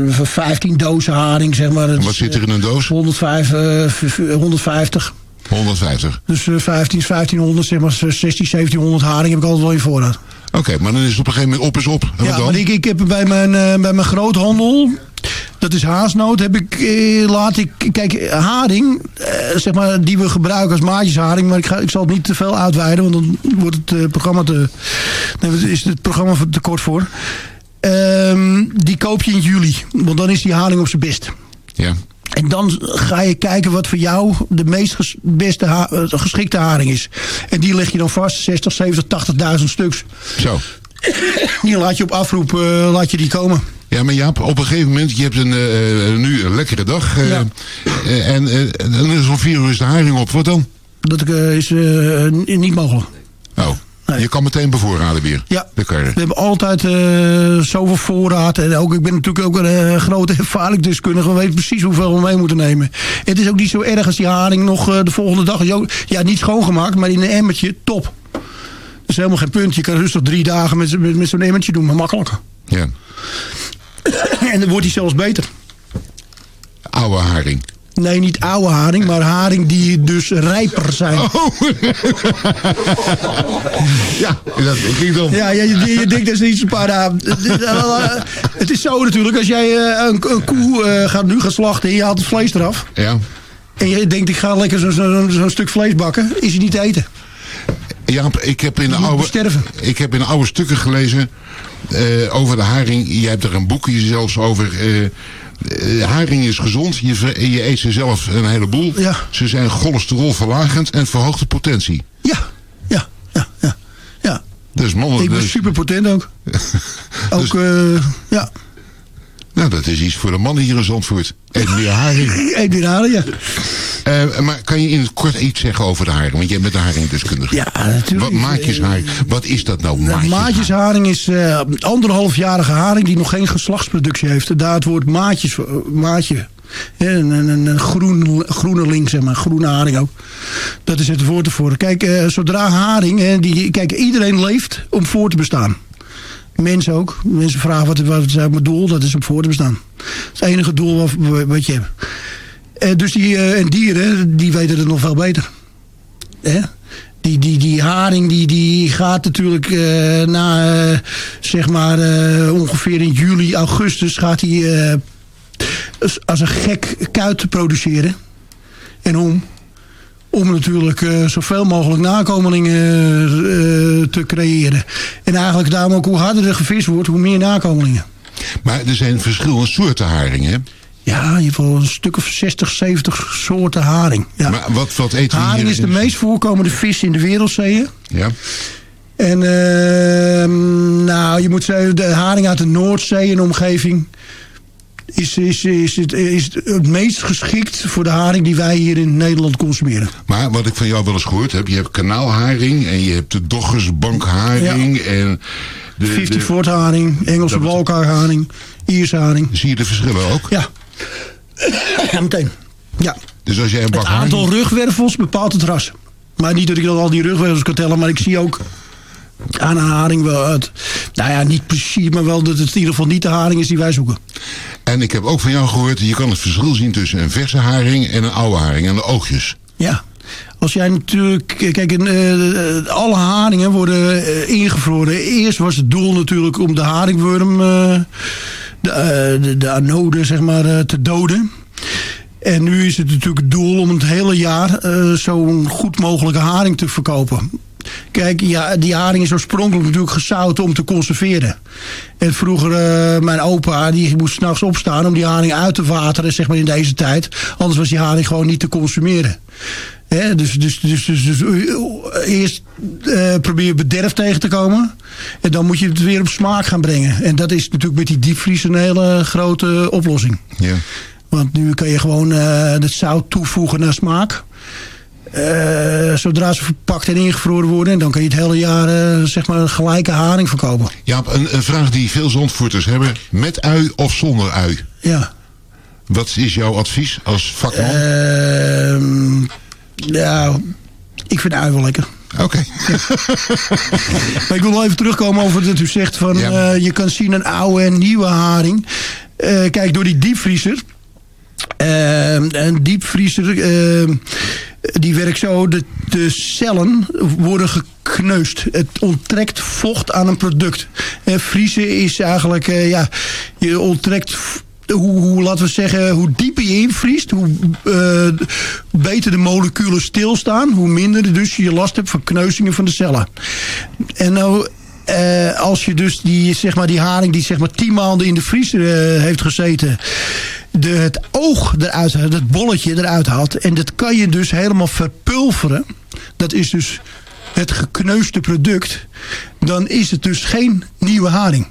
eh, 15 dozen haring, zeg maar. En wat zit er in een doos? 105, eh, v- v- 150. 150. Dus eh, 15, 1500, zeg maar 16, 1700 haring heb ik altijd wel in voorraad. Oké, maar dan is het op een gegeven moment op is op. En Ja, dan? maar ik, ik heb bij mijn, eh, bij mijn groothandel, dat is haasnoot, heb ik, eh, laat ik, kijk, haring, eh, zeg maar, die we gebruiken als maatjesharing, maar ik, ga, ik zal het niet te veel uitweiden, want dan wordt het eh, programma te, nee, is het programma te kort voor. Ehm, die koop je in juli, want dan is die haring op zijn best. Ja. En dan ga je kijken wat voor jou de meest ges- beste ha- eh, geschikte haring is. En die leg je dan vast, 60, 70, 80.000 stuks. Zo. Die laat je op afroep eh, laat je die komen. Ja, maar Jaap, op een gegeven moment, je hebt een, eh, eh, nu een lekkere dag. eh, eh, en dan is om vier uur is de haring op. Wat dan? Dat is niet mogelijk. Oh, je kan meteen bevoorraden weer. Ja. We hebben altijd eh, zoveel voorraad. En ook, ik ben natuurlijk ook een grote ervaringsdeskundige. We weten precies hoeveel we mee moeten nemen. Het is ook niet zo erg als die haring nog de volgende dag... Ja, niet schoongemaakt, maar in een emmertje, top. Dat is helemaal geen punt. Je kan rustig drie dagen met, met, met zo'n emmertje doen, maar makkelijk. Ja. en dan wordt hij zelfs beter. Oude haring. Nee, niet oude haring, maar haring die dus rijper zijn. ja, dat ik dan. Ja, je, je, je denkt dat is niet zo'n paar dagen. Het is zo natuurlijk, als jij eh, een, een koe eh, gaat nu gaan slachten en je haalt het vlees eraf. Ja. En je denkt, ik ga lekker zo'n zo, zo'n stuk vlees bakken. Is hij niet te eten. Jaap, ik heb in de oude, ik heb in oude stukken gelezen eh, over de haring. Je hebt er een boekje zelfs over. eh, eh, haring is gezond. Je, je eet ze zelf een heleboel. Ja. Ze zijn cholesterolverlagend en verhoogt de potentie. Ja, ja, ja, ja. ja. Dus mannen... Ik ben dus- super potent ook. ook, eh, ja. Nou, dat is iets voor de mannen hier in Zandvoort. Meer haring. Eet weer haring, ja. Eh, maar kan je in het kort iets zeggen over de haring? Want jij bent de haringdeskundige. Ja, natuurlijk. Wat maatjesharing? Wat is dat nou, Nou, maatjesharing? maatjesharing is eh anderhalfjarige haring die nog geen geslachtsproductie heeft. Daar het woord maatjes, eh, maatje. Een, een, een, groen, groene link, zeg maar. Groene haring ook. Dat is het woord ervoor. Kijk, eh, zodra haring... die, kijk, iedereen leeft om voor te bestaan. Mensen ook. Mensen vragen wat, wat is mijn doel? Dat is om voor het enige doel wat, wat je hebt. Eh, dus die eh, en dieren, die weten het nog veel beter. Hè? Die, die, die haring die, die gaat natuurlijk eh, na zeg maar ongeveer in juli, augustus gaat hij als een gek kuit produceren. En om? Om natuurlijk eh, zoveel mogelijk nakomelingen eh, te creëren. En eigenlijk daarom ook hoe harder er gevist wordt, hoe meer nakomelingen. Maar er zijn verschillende soorten haringen. hè? Ja, in ieder geval een stuk of 60, 70 soorten haring. Ja. Maar wat, wat eten Haring hier is de meest voorkomende vis in de wereldzeeën. Ja. En ehm, nou, je moet zeggen, de haring uit de Noordzee en omgeving is, is, is, het, is het het meest geschikt voor de haring die wij hier in Nederland consumeren. Maar wat ik van jou wel eens gehoord heb, je hebt kanaalharing en je hebt de doggersbankharing en de, 50 de- Fort haring, Engelse walkharing, Ierse haring. Zie je de verschillen ook? Ja. ja, meteen. Ja. Dus als jij een Het aantal haring... rugwervels bepaalt het ras. Maar niet dat ik al die rugwervels kan tellen, maar ik zie ook aan een haring wel het. Nou ja, niet precies, maar wel dat het in ieder geval niet de haring is die wij zoeken. En ik heb ook van jou gehoord, je kan het verschil zien tussen een verse haring en een oude haring aan de oogjes. Ja. Als jij natuurlijk... Kijk, eh, alle haringen worden eh, ingevroren. Eerst was het doel natuurlijk om de haringworm... eh, de, de, de anode, zeg maar, te doden. En nu is het natuurlijk het doel om het hele jaar... zo'n goed mogelijke haring te verkopen. Kijk, ja, die haring is oorspronkelijk natuurlijk gezouten om te conserveren. En vroeger, eh, mijn opa, die moest s'nachts opstaan om die haring uit te wateren, zeg maar in deze tijd. Anders was die haring gewoon niet te consumeren. Hè, dus, dus, dus, dus, dus, eh, eerst eh, probeer je bederf tegen te komen. En dan moet je het weer op smaak gaan brengen. En dat is natuurlijk met die diepvries een hele grote oplossing. Ja. Want nu kan je gewoon eh, het zout toevoegen naar smaak. Eh, zodra ze verpakt en ingevroren worden. En dan kan je het hele jaar eh, zeg maar een gelijke haring verkopen. Jaap, een, een vraag die veel zandvoerters hebben. Met ui of zonder ui? Ja. Wat is jouw advies als vakman? Ehm, ja, ik vind ui wel lekker. Oké. maar ik wil wel even terugkomen over dat u zegt van eh, je kan zien een oude en nieuwe haring. Kijk, door die diepvriezer. eh, een diepvriezer eh, die werkt zo, de, de cellen worden gekneusd. Het onttrekt vocht aan een product. En vriezen is eigenlijk, eh, ja, je onttrekt hoe, laten we zeggen, hoe dieper je invriest, hoe eh, beter de moleculen stilstaan, hoe minder dus je last hebt van kneuzingen van de cellen. En nou, eh, als je dus die, zeg maar, die haring die zeg maar tien maanden in de vriezer eh, heeft gezeten, de, het oog eruit, het bolletje eruit haalt. En dat kan je dus helemaal verpulveren. Dat is dus het gekneusde product. Dan is het dus geen nieuwe haring.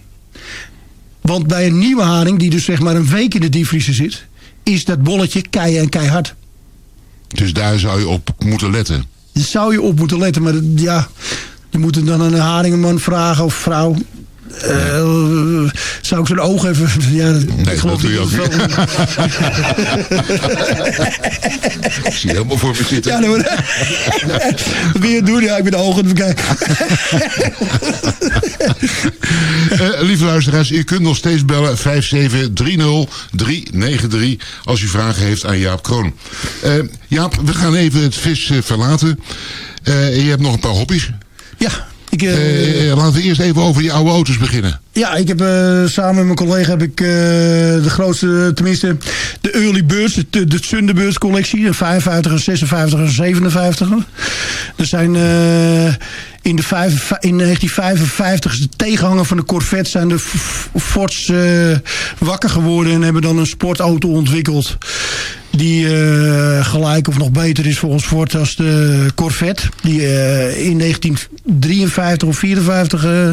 Want bij een nieuwe haring, die dus zeg maar een week in de diepvriezer zit... is dat bolletje kei en keihard. Dus daar zou je op moeten letten. Daar zou je op moeten letten. Maar dat- ja, je moet dan aan een haringenman vragen of vrouw... Eh, zou ik zijn oog even... Ja, ik geloof dat doe je niet ook dat Ik zie helemaal voor me zitten. Ja, nou, wat wil je doen? Ja, ik ben de ogen bekijken. Eh, lieve luisteraars, u kunt nog steeds bellen 5730393 als u vragen heeft aan Jaap Kroon. Eh, Jaap, we gaan even het vis verlaten. Je hebt nog een paar hobby's. Ja, ik... eh, Eh, laten we eerst even over die oude auto's beginnen. Ja, ik heb eh, samen met mijn collega heb ik eh, de grootste, tenminste de early birds, de, de Thunderbirds collectie, de 55, en 56 en 57. Er zijn eh, in, de vijf, in 1955 is de tegenhanger van de Corvette zijn de Fords wakker geworden en hebben dan een sportauto ontwikkeld. Die gelijk of nog beter is volgens Ford als de Corvette. Die in 1953 of 54 eh,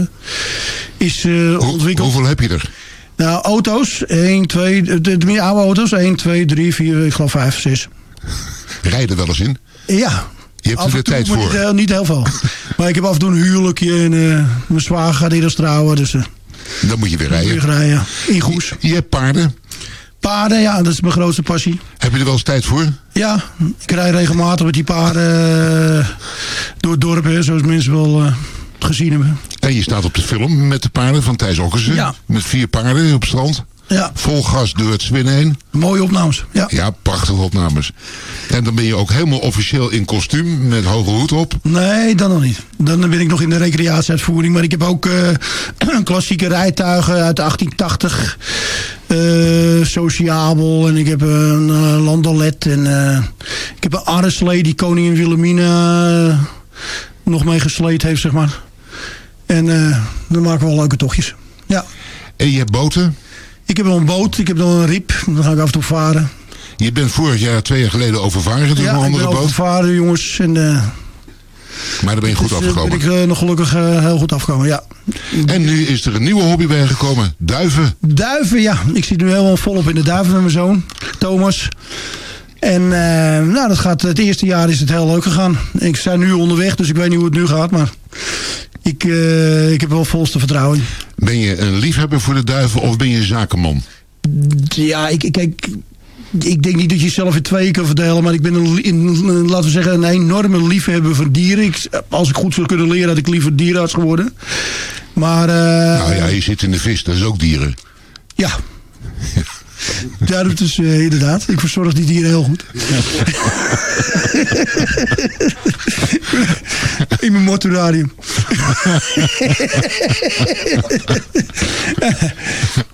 is eh. Hoeveel heb je er? Nou, auto's. 1, 2, de, oude auto's. 1, 2, 3, 4, ik geloof 5, 6. Rijden wel eens in? Ja. Je hebt er de tijd voor. Niet, heel- niet heel veel. maar ik heb af en toe een huwelijkje en eh, mijn zwager gaat eerst trouwen. Dus eh, Dan moet je weer rijden. weer rijden. In Goes. Je hebt paarden. Paarden, ja, dat is mijn grootste passie. Heb je er wel eens tijd voor? Ja, ik rij regelmatig met die paarden door het dorp, hè, zoals mensen wel gezien hebben. En je staat op de film met de paarden van Thijs Okkersen. Ja. Met vier paarden op strand. Ja. Vol gas door het Zwin heen. Mooie opnames, ja. Ja, prachtige opnames. En dan ben je ook helemaal officieel in kostuum met hoge hoed op. Nee, dan nog niet. Dan ben ik nog in de recreatieuitvoering. Maar ik heb ook eh, klassieke rijtuigen uit 1880. eh, sociabel. En ik heb een eh, landalet. En ik heb een arreslee die koningin Wilhelmina nog mee gesleed heeft, zeg maar. En eh, dan maken we wel leuke tochtjes. Ja. En je hebt boten. Ik heb nog een boot. Ik heb nog een riep. Dan ga ik af en toe varen. Je bent vorig jaar, twee jaar geleden overvaren door ja, een ik andere boot. overvaren, jongens. En, eh, Maar daar ben je goed dus, eh, afgekomen. ben ik nog gelukkig heel goed afgekomen, ja. En nu is er een nieuwe hobby bijgekomen. Duiven. Duiven, ja. Ik zit nu helemaal volop in de duiven met mijn zoon, Thomas. En nou, dat gaat, het eerste jaar is het heel leuk gegaan. Ik sta nu onderweg, dus ik weet niet hoe het nu gaat. Maar ik, eh, ik heb wel volste vertrouwen. Ben je een liefhebber voor de duiven of ben je een zakenman? Ja, ik, ik, ik, ik denk niet dat je jezelf in tweeën kan verdelen. Maar ik ben een, laten we zeggen, een enorme liefhebber van dieren. Ik, als ik goed zou kunnen leren, had ik liever dierenarts geworden. Maar eh, Nou ja, je zit in de vis, dat is ook dieren. ja. Ja, dat is eh, inderdaad. Ik verzorg die dieren heel goed. In mijn mortuarium.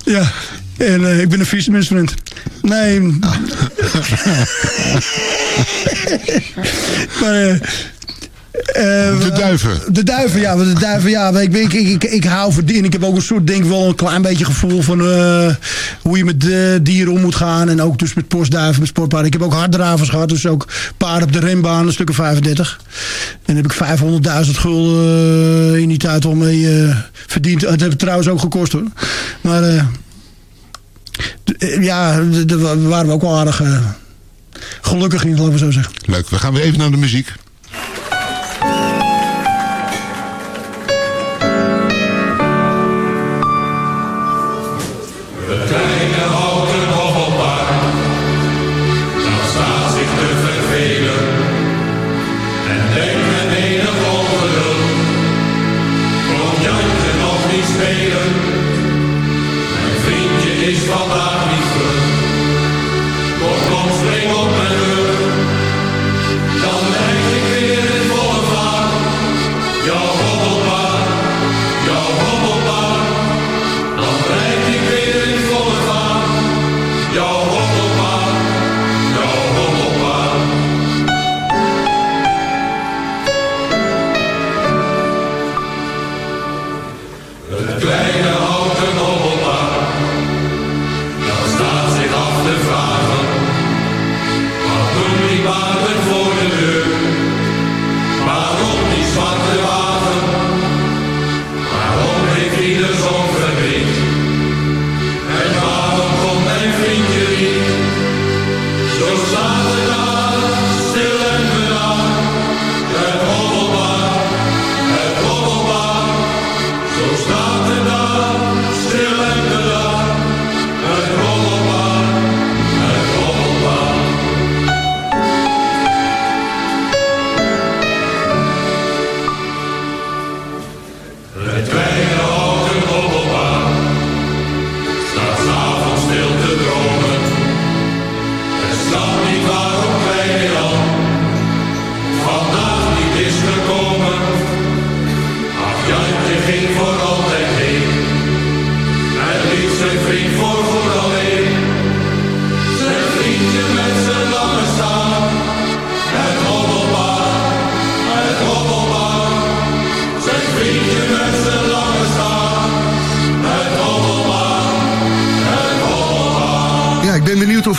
ja. En eh, ik ben een vissersmensvriend. Nee. maar... eh, eh, De duiven. De duiven, ja. De duiven, ja. Ik, ik, ik, ik, ik hou van dieren. Ik heb ook een soort, denk ik wel een klein beetje gevoel van eh, hoe je met eh, dieren om moet gaan. En ook dus met postduiven, met sportpaarden. Ik heb ook harddravers gehad. Dus ook paarden op de renbaan, een stuk of 35. En heb ik 500.000 gulden in die tijd al mee verdiend. Dat heb ik trouwens ook gekost hoor. Maar... Ja, daar waren we ook wel aardig gelukkig in, laten we zo zeggen. Leuk, we gaan weer even naar de muziek. Het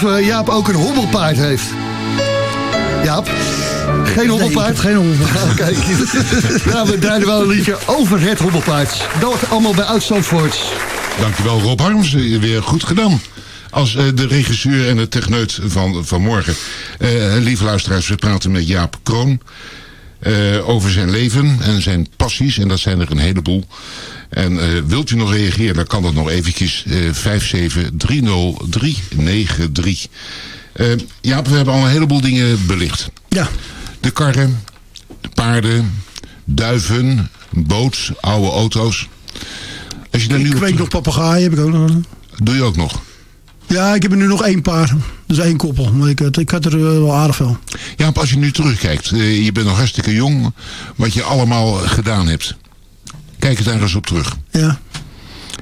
of eh, Jaap ook een hobbelpaard heeft. Jaap? Geen hobbelpaard? geen hobbelpaard. Oké. nou, we draaien wel een liedje over het hobbelpaard. Dat allemaal bij Oud-Zandvoort. Dankjewel Rob Harms, eh, weer goed gedaan. Als eh, de regisseur en de techneut van vanmorgen. Eh lieve luisteraars, we praten met Jaap Kroon. eh, over zijn leven en zijn passies. En dat zijn er een heleboel. En eh, wilt u nog reageren, dan kan dat nog eventjes. eh 5730393. Eh Jaap, we hebben al een heleboel dingen belicht. Ja. De karren, de paarden, duiven, boot, oude auto's. Als je daar nu Ik op weet nog papegaaien heb ik ook nog. Doe je ook nog? Ja, ik heb er nu nog één paar. Dus één koppel. Maar ik, had- ik had er eh, wel aardig veel. Ja, als je nu terugkijkt, eh, je bent nog hartstikke jong, wat je allemaal gedaan hebt. Kijk het daar eens op terug. Ja.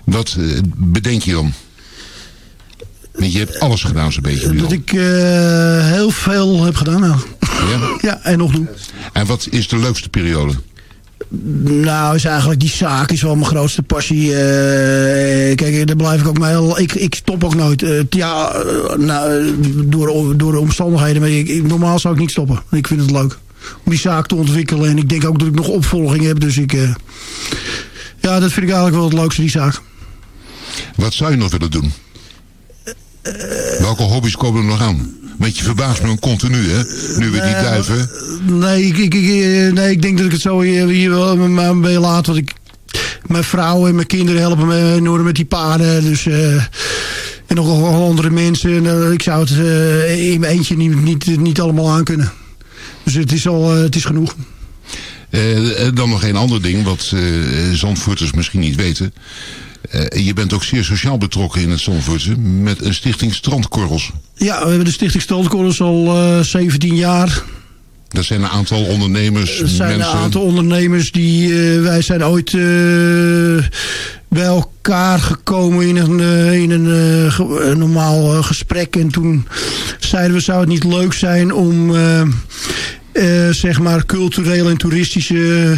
Wat eh, bedenk je dan? Want je hebt alles gedaan zo'n beetje. nu Dat al. ik eh, heel veel heb gedaan. Nou. Ja? ja, en nog doen. En wat is de leukste periode? Nou, is eigenlijk die zaak is wel mijn grootste passie. Eh, kijk, daar blijf ik ook mee. heel- Ik, ik stop ook nooit. Eh, ja, eh, nou, door, door de omstandigheden. Maar ik, ik- normaal zou ik niet stoppen. Ik vind het leuk om die zaak te ontwikkelen. En ik denk ook dat ik nog opvolging heb. Dus ik... eh, ja, dat vind ik eigenlijk wel het leukste, die zaak. Wat zou je nog willen doen? Welke hobby's komen er nog aan? Want je verbaast me continu, hè? Nu we die Eh, duiven. Nee, ik, ik, ik, eh, nee, ik denk dat ik het zo hier, hier wel een beetje laat. Want ik, mijn vrouw en mijn kinderen helpen me enorm met die paarden. Dus, eh, en nog andere mensen. En, eh, ik zou het eh, in mijn eentje niet, niet, niet allemaal aan kunnen. Dus het is, al, eh, het is genoeg. Eh, eh, dan nog een ander ding, wat eh Zandvoorters misschien niet weten. Je bent ook zeer sociaal betrokken in het Zandvoortse met een stichting Strandkorrels. Ja, we hebben de Stichting Strandkorrels al eh 17 jaar. Dat zijn een aantal ondernemers, Er zijn mensen. een aantal ondernemers die... wij zijn ooit bij elkaar gekomen in een, in een, een normaal gesprek. En toen zeiden we, zou het niet leuk zijn om... eh, zeg maar culturele en toeristische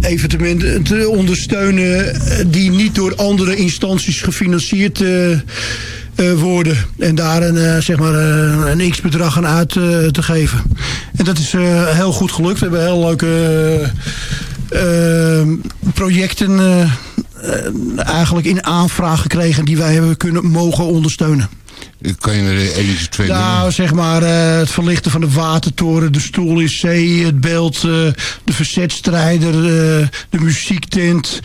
evenementen te ondersteunen eh, die niet door andere instanties gefinancierd eh, worden. En daar een, zeg maar, een x-bedrag aan uit te geven. En dat is heel goed gelukt. We hebben heel leuke projecten eigenlijk in aanvraag gekregen die wij hebben kunnen mogen ondersteunen. Kan je er eentje, twee Nou, noemen? zeg maar eh, het verlichten van de watertoren, de stoel in zee, het beeld, eh, de verzetstrijder, eh, de muziektent.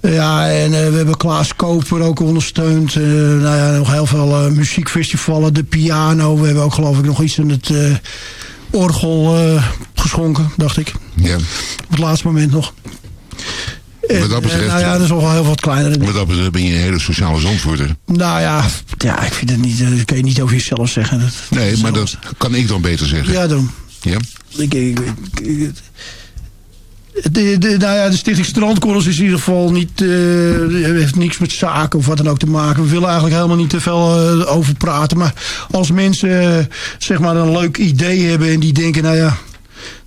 Ja, en we hebben Klaas Koper ook ondersteund. Nou ja, nog heel veel muziekfestivalen, de piano. We hebben ook geloof ik nog iets aan het orgel geschonken, dacht ik. Ja. Op het laatste moment nog. Wat dat betreft- eh, nou ja, dat is nog wel heel wat kleiner. Wat dat betreft ben je een hele sociale zandvoerder. Nou ja, ja, ik vind het niet, eh, dat kan je niet over jezelf zeggen. Dat, Nee, maar dat kan ik dan beter zeggen. Ja, daarom. Ja? Ik, ik, ik- ik- de, de, nou ja, de Stichting Strandkorrels is in ieder geval niet, eh, heeft niks met zaken of wat dan ook te maken. We willen eigenlijk helemaal niet te veel eh, over praten. Maar als mensen eh, zeg maar een leuk idee hebben en die denken, nou ja,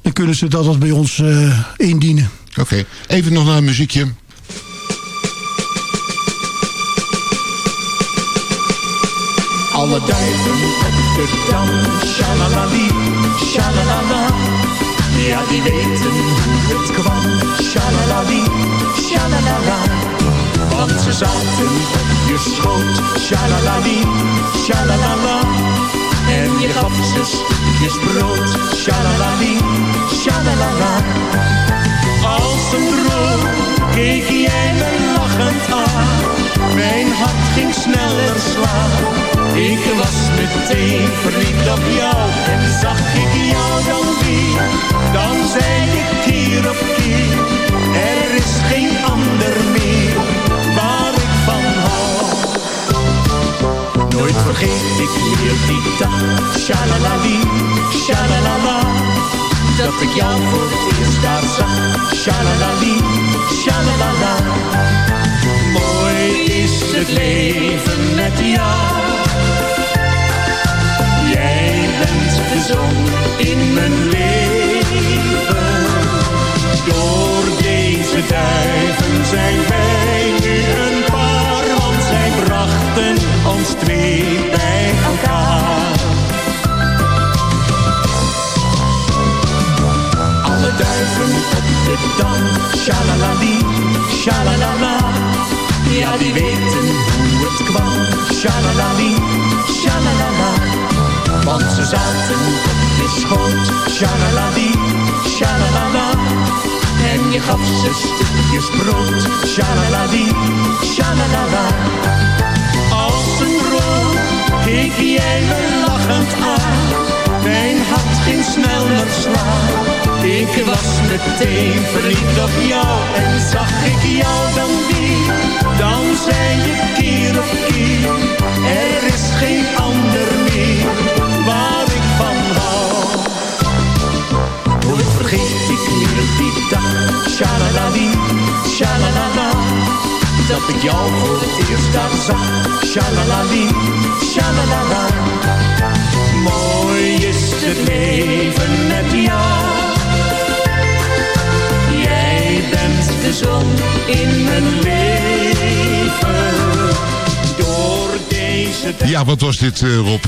dan kunnen ze dat altijd bij ons eh, indienen. Oké, even nog naar een muziekje. Alle duiven op de dam, shalalali, shalalala. Ja, die weten hoe het kwam, shalalali, shalalala. Want ze zaten op je schoot, shalalali, shalalala. En je gaf ze brood, shalalali, shalalala. Keek jij me lachend aan. Mijn hart ging sneller slaan. Ik was meteen verliefd op jou en zag ik jou dan weer. Dan zei ik keer op keer, er is geen ander meer waar ik van hou. Nooit vergeet ik meer die dag, shalalali. Dat ik jou voor het eerst daar zag, shalalali, shalalala. Mooi is het leven met jou. Jij bent de zon in mijn leven. Door deze duiven zijn wij nu een paar, want zij brachten ons twee bij dam, shalalali, shalalala. Ja, die weten hoe het kwam, shalalali, shalalala. Want ze zaten op je schoot, shalalali, shalalala. En je gaf ze stukjes brood, shalalali, shalalala. Als een droom keek jij me lachend aan. Mijn hart ging sneller slaan. Ik was meteen verliefd op jou en zag ik jou dan weer. Dan zei je keer op keer, er is geen ander meer waar ik van hou. Nooit vergeet ik meer die dag, shalalali, shalalala. Dat ik jou voor het eerst daar zag, shalalali, shalalala. Mooi is het leven met jou. Jij bent de zon in mijn leven. Door deze Ja, wat was dit, eh, Rob?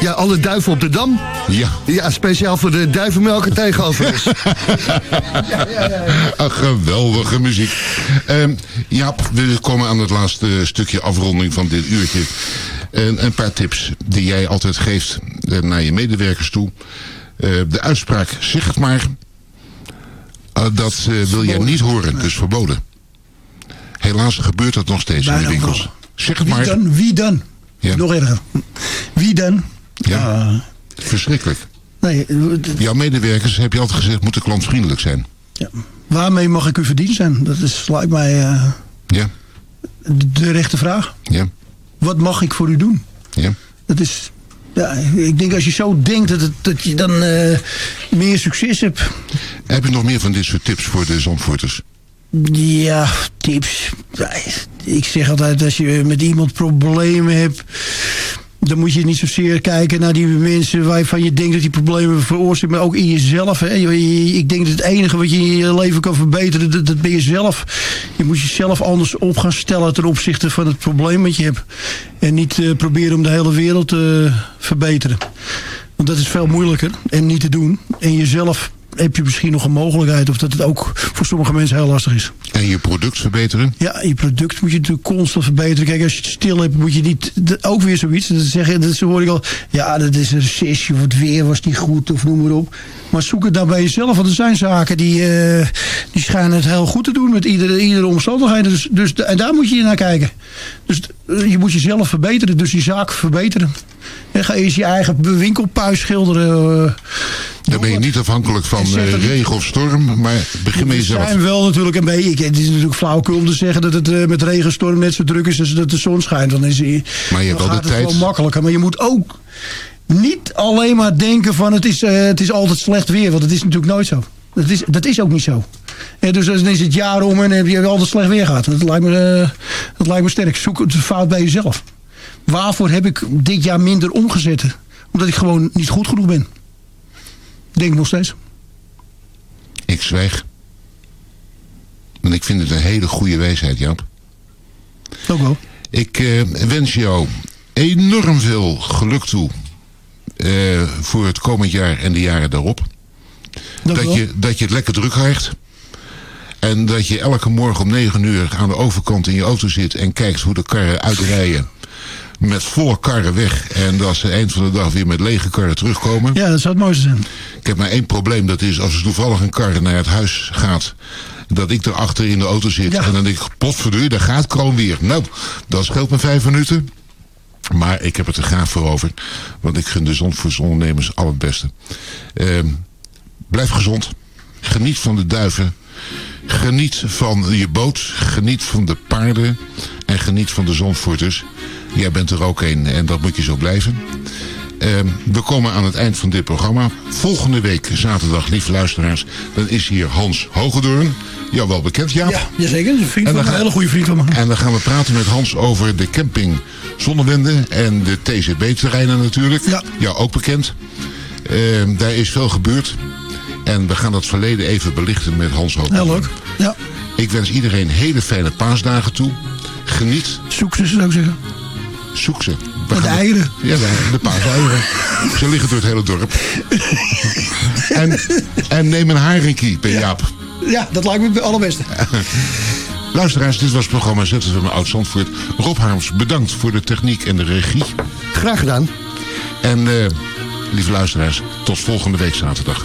Ja, alle duiven op de dam. Ja. Ja, speciaal voor de duivenmelker tegenover ons. Een geweldige muziek. Ehm Jaap, we komen aan het laatste stukje afronding van dit uurtje. En een paar tips die jij altijd geeft naar je medewerkers toe. Eh, de uitspraak, zeg het maar. eh, dat eh, wil jij niet horen, dus verboden. Helaas gebeurt dat nog steeds in de winkels. Zeg het Wie maar. dan? Wie dan? Ja. Nog erger. Wie dan? Ja. Verschrikkelijk. Nee, eh, Jouw medewerkers, heb je altijd gezegd, moeten klantvriendelijk zijn. waarmee mag ik u verdiend zijn? Dat is, lijkt mij eh, Ja, de, de rechte vraag. ja, Wat mag ik voor u doen? ja. Dat is... Ja, ik denk als je zo denkt dat, het, dat je dan eh, meer succes hebt. Heb je nog meer van dit soort tips voor de Zandvoorters? Ja, tips. Ik zeg altijd, als je met iemand problemen hebt... dan moet je niet zozeer kijken naar die mensen waarvan je denkt dat die problemen veroorzaken... maar ook in jezelf. Hè. Ik denk dat het enige wat je in je leven kan verbeteren, dat, ben je zelf. Je moet jezelf anders op gaan stellen ten opzichte van het probleem wat je hebt. En niet eh, proberen om de hele wereld te verbeteren. Want dat is veel moeilijker en niet te doen. En jezelf heb je misschien nog een mogelijkheid. Of dat het ook voor sommige mensen heel lastig is. En je product verbeteren? Ja, je product moet je natuurlijk constant verbeteren. Kijk, als je het stil hebt, moet je niet... ook weer zoiets. Dat, zeggen, dat hoor ik al. Ja, dat is een recessie. Of het weer was niet goed. Of noem maar op. Maar zoek het dan bij jezelf. Want er zijn zaken die, eh, die schijnen het heel goed te doen. Met iedere, iedere omstandigheid. Dus, dus, en daar moet je naar kijken. Dus eh, je moet jezelf verbeteren. Dus die zaak verbeteren. En ga eerst je eigen winkelpuis schilderen. Dan ben je niet afhankelijk van eh, regen of storm, maar begin met We jezelf. zijn wel natuurlijk een beetje... Het is natuurlijk flauwekul om te zeggen dat het eh, met regenstorm net zo druk is als dat de zon schijnt. Dan, is, hij- Maar je hebt tijd. wel makkelijker. Maar je moet ook niet alleen maar denken van het is, eh, het is altijd slecht weer. Want het is natuurlijk nooit zo. Dat is, dat is ook niet zo. Eh, dus dan is het jaar om en dan heb je altijd slecht weer gehad. Dat lijkt me, dat lijkt me sterk. Zoek het fout bij jezelf. Waarvoor heb ik dit jaar minder omgezet? Omdat ik gewoon niet goed genoeg ben. Denk nog steeds. Ik zwijg. Want ik vind het een hele goede wijsheid, Jap. Ook wel. Ik eh, wens jou enorm veel geluk toe eh, voor het komend jaar en de jaren daarop. Dank Dat wel. je, dat je het lekker druk krijgt. En dat je elke morgen om 9 uur aan de overkant in je auto zit en kijkt hoe de karren uitrijden. Met volle karren weg. En dat ze eind van de dag weer met lege karren terugkomen. Ja, dat zou het mooiste zijn. Ik heb maar één probleem. Dat is als er toevallig een kar naar het huis gaat. Dat ik erachter in de auto zit. En dan denk ik, potverdorie, daar gaat Kroon weer. Nou, dat scheelt me vijf minuten. Maar ik heb het er graag voor over. Want ik gun de Zandvoortsondernemers al het beste. Ehm, blijf gezond. Geniet van de duiven. Geniet van je boot. Geniet van de paarden. En geniet van de Zandvoorters. Jij bent er ook een en dat moet je zo blijven. Ehm, we komen aan het eind van dit programma. Volgende week, zaterdag, lieve luisteraars, dan is hier Hans Hogedoorn. Jou wel bekend, Jaap? Ja, jazeker. Een, vriend En van, dan een hele goede vriend van me. En dan gaan we praten met Hans over de camping Zonnewende en de TZB-terreinen natuurlijk. Ja. Jou ook bekend. Ehm, daar is veel gebeurd. En we gaan dat verleden even belichten met Hans Hogedoorn. Heel leuk. Ja. Ik wens iedereen hele fijne paasdagen toe. Geniet. Zoek ze, zou ik zeggen. Zoek ze. We de eieren. Ja, de, de paaseieren. Ze liggen door het hele dorp. en, en neem een haringkie bij Jaap. Ja, dat lijkt me het allerbeste. Luisteraars, dit was het programma ZFM Oud Zandvoort. Rob Harms, bedankt voor de techniek en de regie. Graag gedaan. En eh, lieve luisteraars, tot volgende week zaterdag.